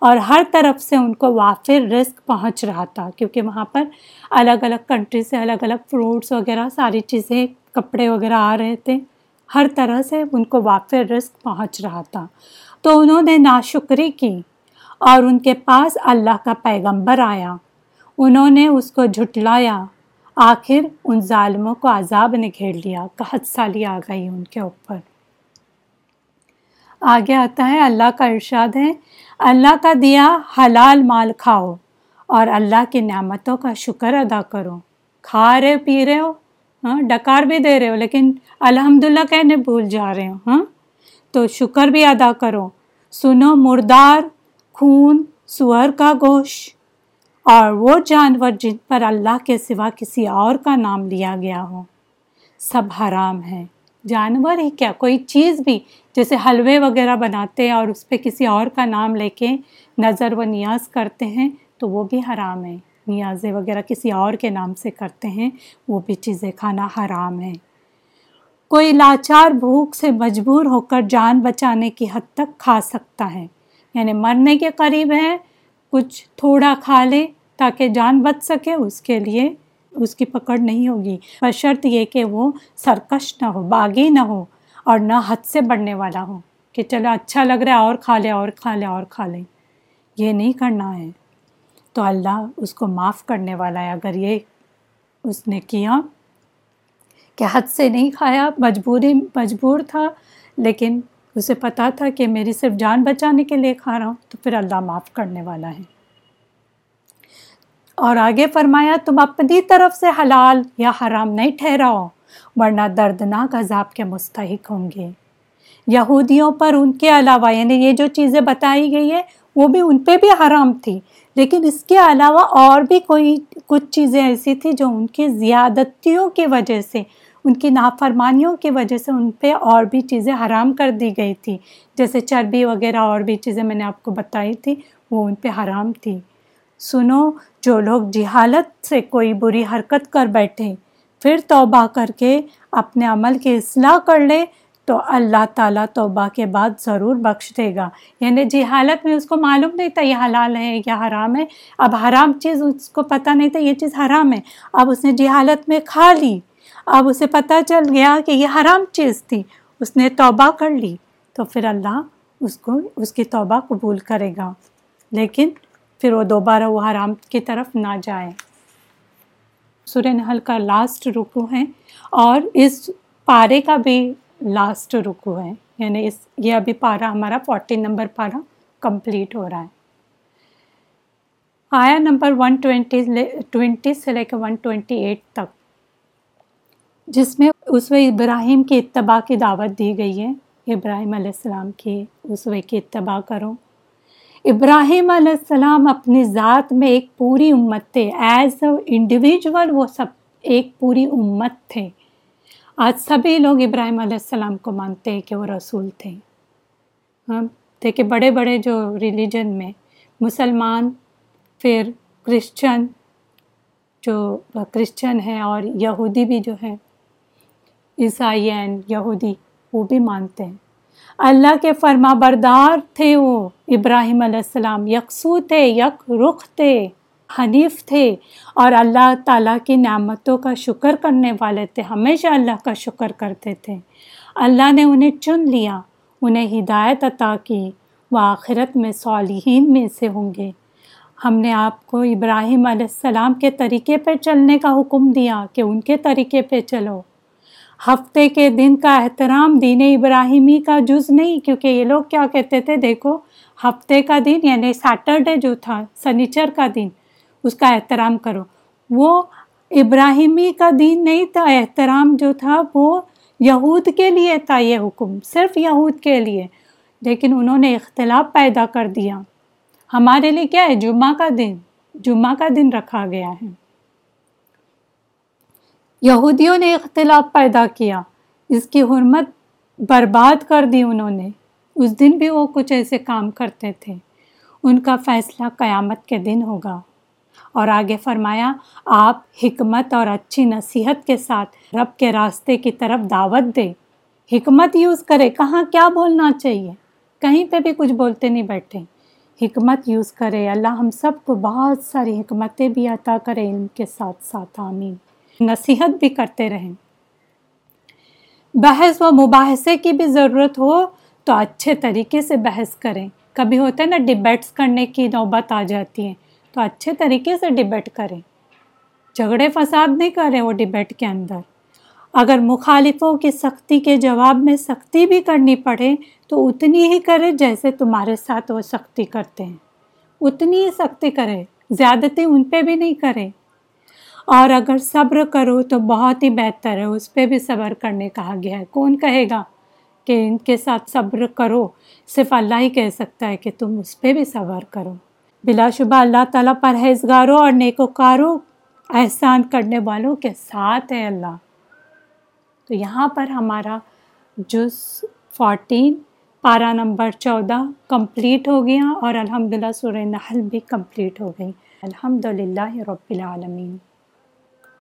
اور ہر طرف سے ان کو وافر رزق پہنچ رہا تھا، کیونکہ وہاں پر الگ الگ کنٹری سے الگ الگ فروٹس وغیرہ ساری چیزیں، کپڑے وغیرہ آ رہے تھے۔ ہر طرح سے ان کو وافر رزق پہنچ رہا تھا۔ تو انہوں نے ناشکری کی اور ان کے پاس اللہ کا پیغمبر آیا۔ انہوں نے اس کو جھٹلایا۔ آخر ان ظالموں کو عذاب نے گھیر لیا۔ قحط سالی آ گئی ان کے اوپر۔ آگے آتا ہے، اللہ کا ارشاد ہے، اللہ کا دیا حلال مال کھاؤ اور اللہ کی نعمتوں کا شکر ادا کرو۔ کھا رہے، پی رہے ہو۔ ہاں ڈکار بھی دے رہے ہو، لیکن الحمد للہ کہنے بھول جا رہے ہو ہاں؟ تو شکر بھی ادا کرو۔ سنو، مردار، خون، سور کا گوشت، اور وہ جانور جن پر اللہ کے سوا کسی اور کا نام لیا گیا ہو۔ سب حرام ہے جانور ہی کیا؟ کوئی چیز بھی جیسے حلوے وغیرہ بناتے ہیں اور اس پہ کسی اور کا نام لے کے نظر و نیاز کرتے ہیں تو وہ بھی حرام ہے نیازیں وغیرہ کسی اور کے نام سے کرتے ہیں، وہ بھی چیزیں کھانا حرام ہے کوئی لاچار بھوک سے مجبور ہو کر جان بچانے کی حد تک کھا سکتا ہے۔ یعنی مرنے کے قریب ہے، کچھ تھوڑا کھا لے تاکہ جان بچ سکے، اس کے لیے اس کی پکڑ نہیں ہوگی۔ پر شرط یہ کہ وہ سرکش نہ ہو، باغی نہ ہو اور نہ حد سے بڑھنے والا ہو کہ چلو اچھا لگ رہا ہے، اور کھا لے، اور کھا لے، اور کھا لے۔ یہ نہیں کرنا ہے۔ تو اللہ اس کو معاف کرنے والا ہے۔ اگر یہ اس نے کیا کہ حد سے نہیں کھایا، مجبوری، مجبور تھا، لیکن اسے پتہ تھا کہ میری صرف جان بچانے کے لیے کھا رہا ہوں، تو پھر اللہ معاف کرنے والا ہے۔ اور آگے فرمایا، تم اپنی طرف سے حلال یا حرام نہیں ٹھہراؤ، ورنہ دردناک عذاب کے مستحق ہوں گے۔ یہودیوں پر ان کے علاوہ یعنی یہ جو چیزیں بتائی گئی ہے وہ بھی ان پہ بھی حرام تھی۔ لیکن اس کے علاوہ اور بھی کوئی کچھ چیزیں ایسی تھیں جو ان کی زیادتیوں کی وجہ سے، ان کی نافرمانیوں کی وجہ سے ان پہ اور بھی چیزیں حرام کر دی گئی تھی جیسے چربی وغیرہ اور بھی چیزیں میں نے آپ کو بتائی تھی، وہ ان پہ حرام تھی۔ سنو، جو لوگ جہالت سے کوئی بری حرکت کر بیٹھے پھر توبہ کر کے اپنے عمل کی اصلاح کر لے تو اللہ تعالیٰ توبہ کے بعد ضرور بخش دے گا۔ یعنی جی حالت میں اس کو معلوم نہیں تھا یہ حلال ہے یا حرام ہے۔ اب حرام چیز اس کو پتہ نہیں تھا یہ چیز حرام ہے۔ اب اس نے جی حالت میں کھا لی۔ اب اسے پتہ چل گیا کہ یہ حرام چیز تھی۔ اس نے توبہ کر لی۔ تو پھر اللہ اس کو، اس کی توبہ قبول کرے گا۔ لیکن پھر وہ دوبارہ وہ حرام کی طرف نہ جائے۔ سورہ نحل کا لاسٹ رکو ہے۔ اور اس پارے کا بھی لاسٹ رکو ہے۔ یعنی اس یہ ابھی پارا ہمارا فورٹین نمبر پارا کمپلیٹ ہو رہا ہے۔ آیا نمبر ون ٹوینٹی ٹوینٹی سے لے کے ون ٹوینٹی ایٹ تک۔ جس میں اس ابراہیم کی اتباع کی دعوت دی گئی ہے۔ ابراہیم علیہ السلام کی اس کی اتباع کرو۔ ابراہیم علیہ السلام اپنی ذات میں ایک پوری امت تھے۔ ایز اے انڈیویجول وہ سب ایک پوری امت تھے۔ آج سبھی لوگ ابراہیم علیہ السلام کو مانتے ہیں کہ وہ رسول تھے۔ ہاں دیکھیں بڑے بڑے جو ریلیجن میں مسلمان، پھر کرسچن جو کرسچن ہیں اور یہودی بھی جو ہے عیسائی یہودی، وہ بھی مانتے ہیں۔ اللہ کے فرما بردار تھے وہ ابراہیم علیہ السلام۔ یکسو تھے، یک رخ تھے۔ حنیف تھے اور اللہ تعالیٰ کی نعمتوں کا شکر کرنے والے تھے، ہمیشہ اللہ کا شکر کرتے تھے۔ اللہ نے انہیں چن لیا، انہیں ہدایت عطا کی، وہ آخرت میں صالحین میں سے ہوں گے۔ ہم نے آپ کو ابراہیم علیہ السلام کے طریقے پہ چلنے کا حکم دیا کہ ان کے طریقے پہ چلو۔ ہفتے کے دن کا احترام دین ابراہیمی کا جز نہیں، کیونکہ یہ لوگ کیا کہتے تھے؟ دیکھو، ہفتے کا دن یعنی سیٹرڈے جو تھا، سنیچر کا دن اس کا احترام کرو۔ وہ ابراہیمی کا دین نہیں تھا، احترام جو تھا وہ یہود کے لیے تھا یہ حکم، صرف یہود کے لیے۔ لیکن انہوں نے اختلاف پیدا کر دیا۔ ہمارے لیے کیا ہے؟ جمعہ کا دن، جمعہ کا دن رکھا گیا ہے۔ یہودیوں نے اختلاف پیدا کیا۔ اس کی حرمت برباد کر دی انہوں نے۔ اس دن بھی وہ کچھ ایسے کام کرتے تھے۔ ان کا فیصلہ قیامت کے دن ہوگا۔ اور آگے فرمایا، آپ حکمت اور اچھی نصیحت کے ساتھ رب کے راستے کی طرف دعوت دے حکمت یوز کرے، کہاں کیا بولنا چاہیے؟ کہیں پہ بھی کچھ بولتے نہیں بیٹھے۔ حکمت یوز کرے، اللہ ہم سب کو بہت ساری حکمتیں بھی عطا کرے علم کے ساتھ ساتھ، آمین۔ نصیحت بھی کرتے رہیں۔ بحث و مباحثے کی بھی ضرورت ہو تو اچھے طریقے سے بحث کریں۔ کبھی ہوتا ہے نا ڈبیٹس کرنے کی نوبت آ جاتی ہے۔ تو اچھے طریقے سے ڈبیٹ کریں۔ جھگڑے فساد نہیں کریں وہ ڈبیٹ کے اندر۔ اگر مخالفوں کی سختی کے جواب میں سختی بھی کرنی پڑے تو اتنی ہی کرے جیسے تمہارے ساتھ وہ سختی کرتے ہیں۔ اتنی ہی سختی کرے زیادتی ان پہ بھی نہیں کرے اور اگر صبر کرو تو بہت ہی بہتر ہے، اس پہ بھی صبر کرنے کہا گیا ہے۔ کون کہے گا کہ ان کے ساتھ صبر کرو؟ صرف اللہ ہی کہہ سکتا ہے کہ تم اس پہ بھی صبر کرو۔ بلا شبہ اللہ تعالیٰ پرہیزگاروں اور نیکوکاروں احسان کرنے والوں کے ساتھ ہے اللہ۔ تو یہاں پر ہمارا جز فورٹین پارا نمبر چودہ کمپلیٹ ہو گیا اور الحمد للہ سورہ نحل بھی کمپلیٹ ہو گئی۔ الحمد للہ رب العالمین۔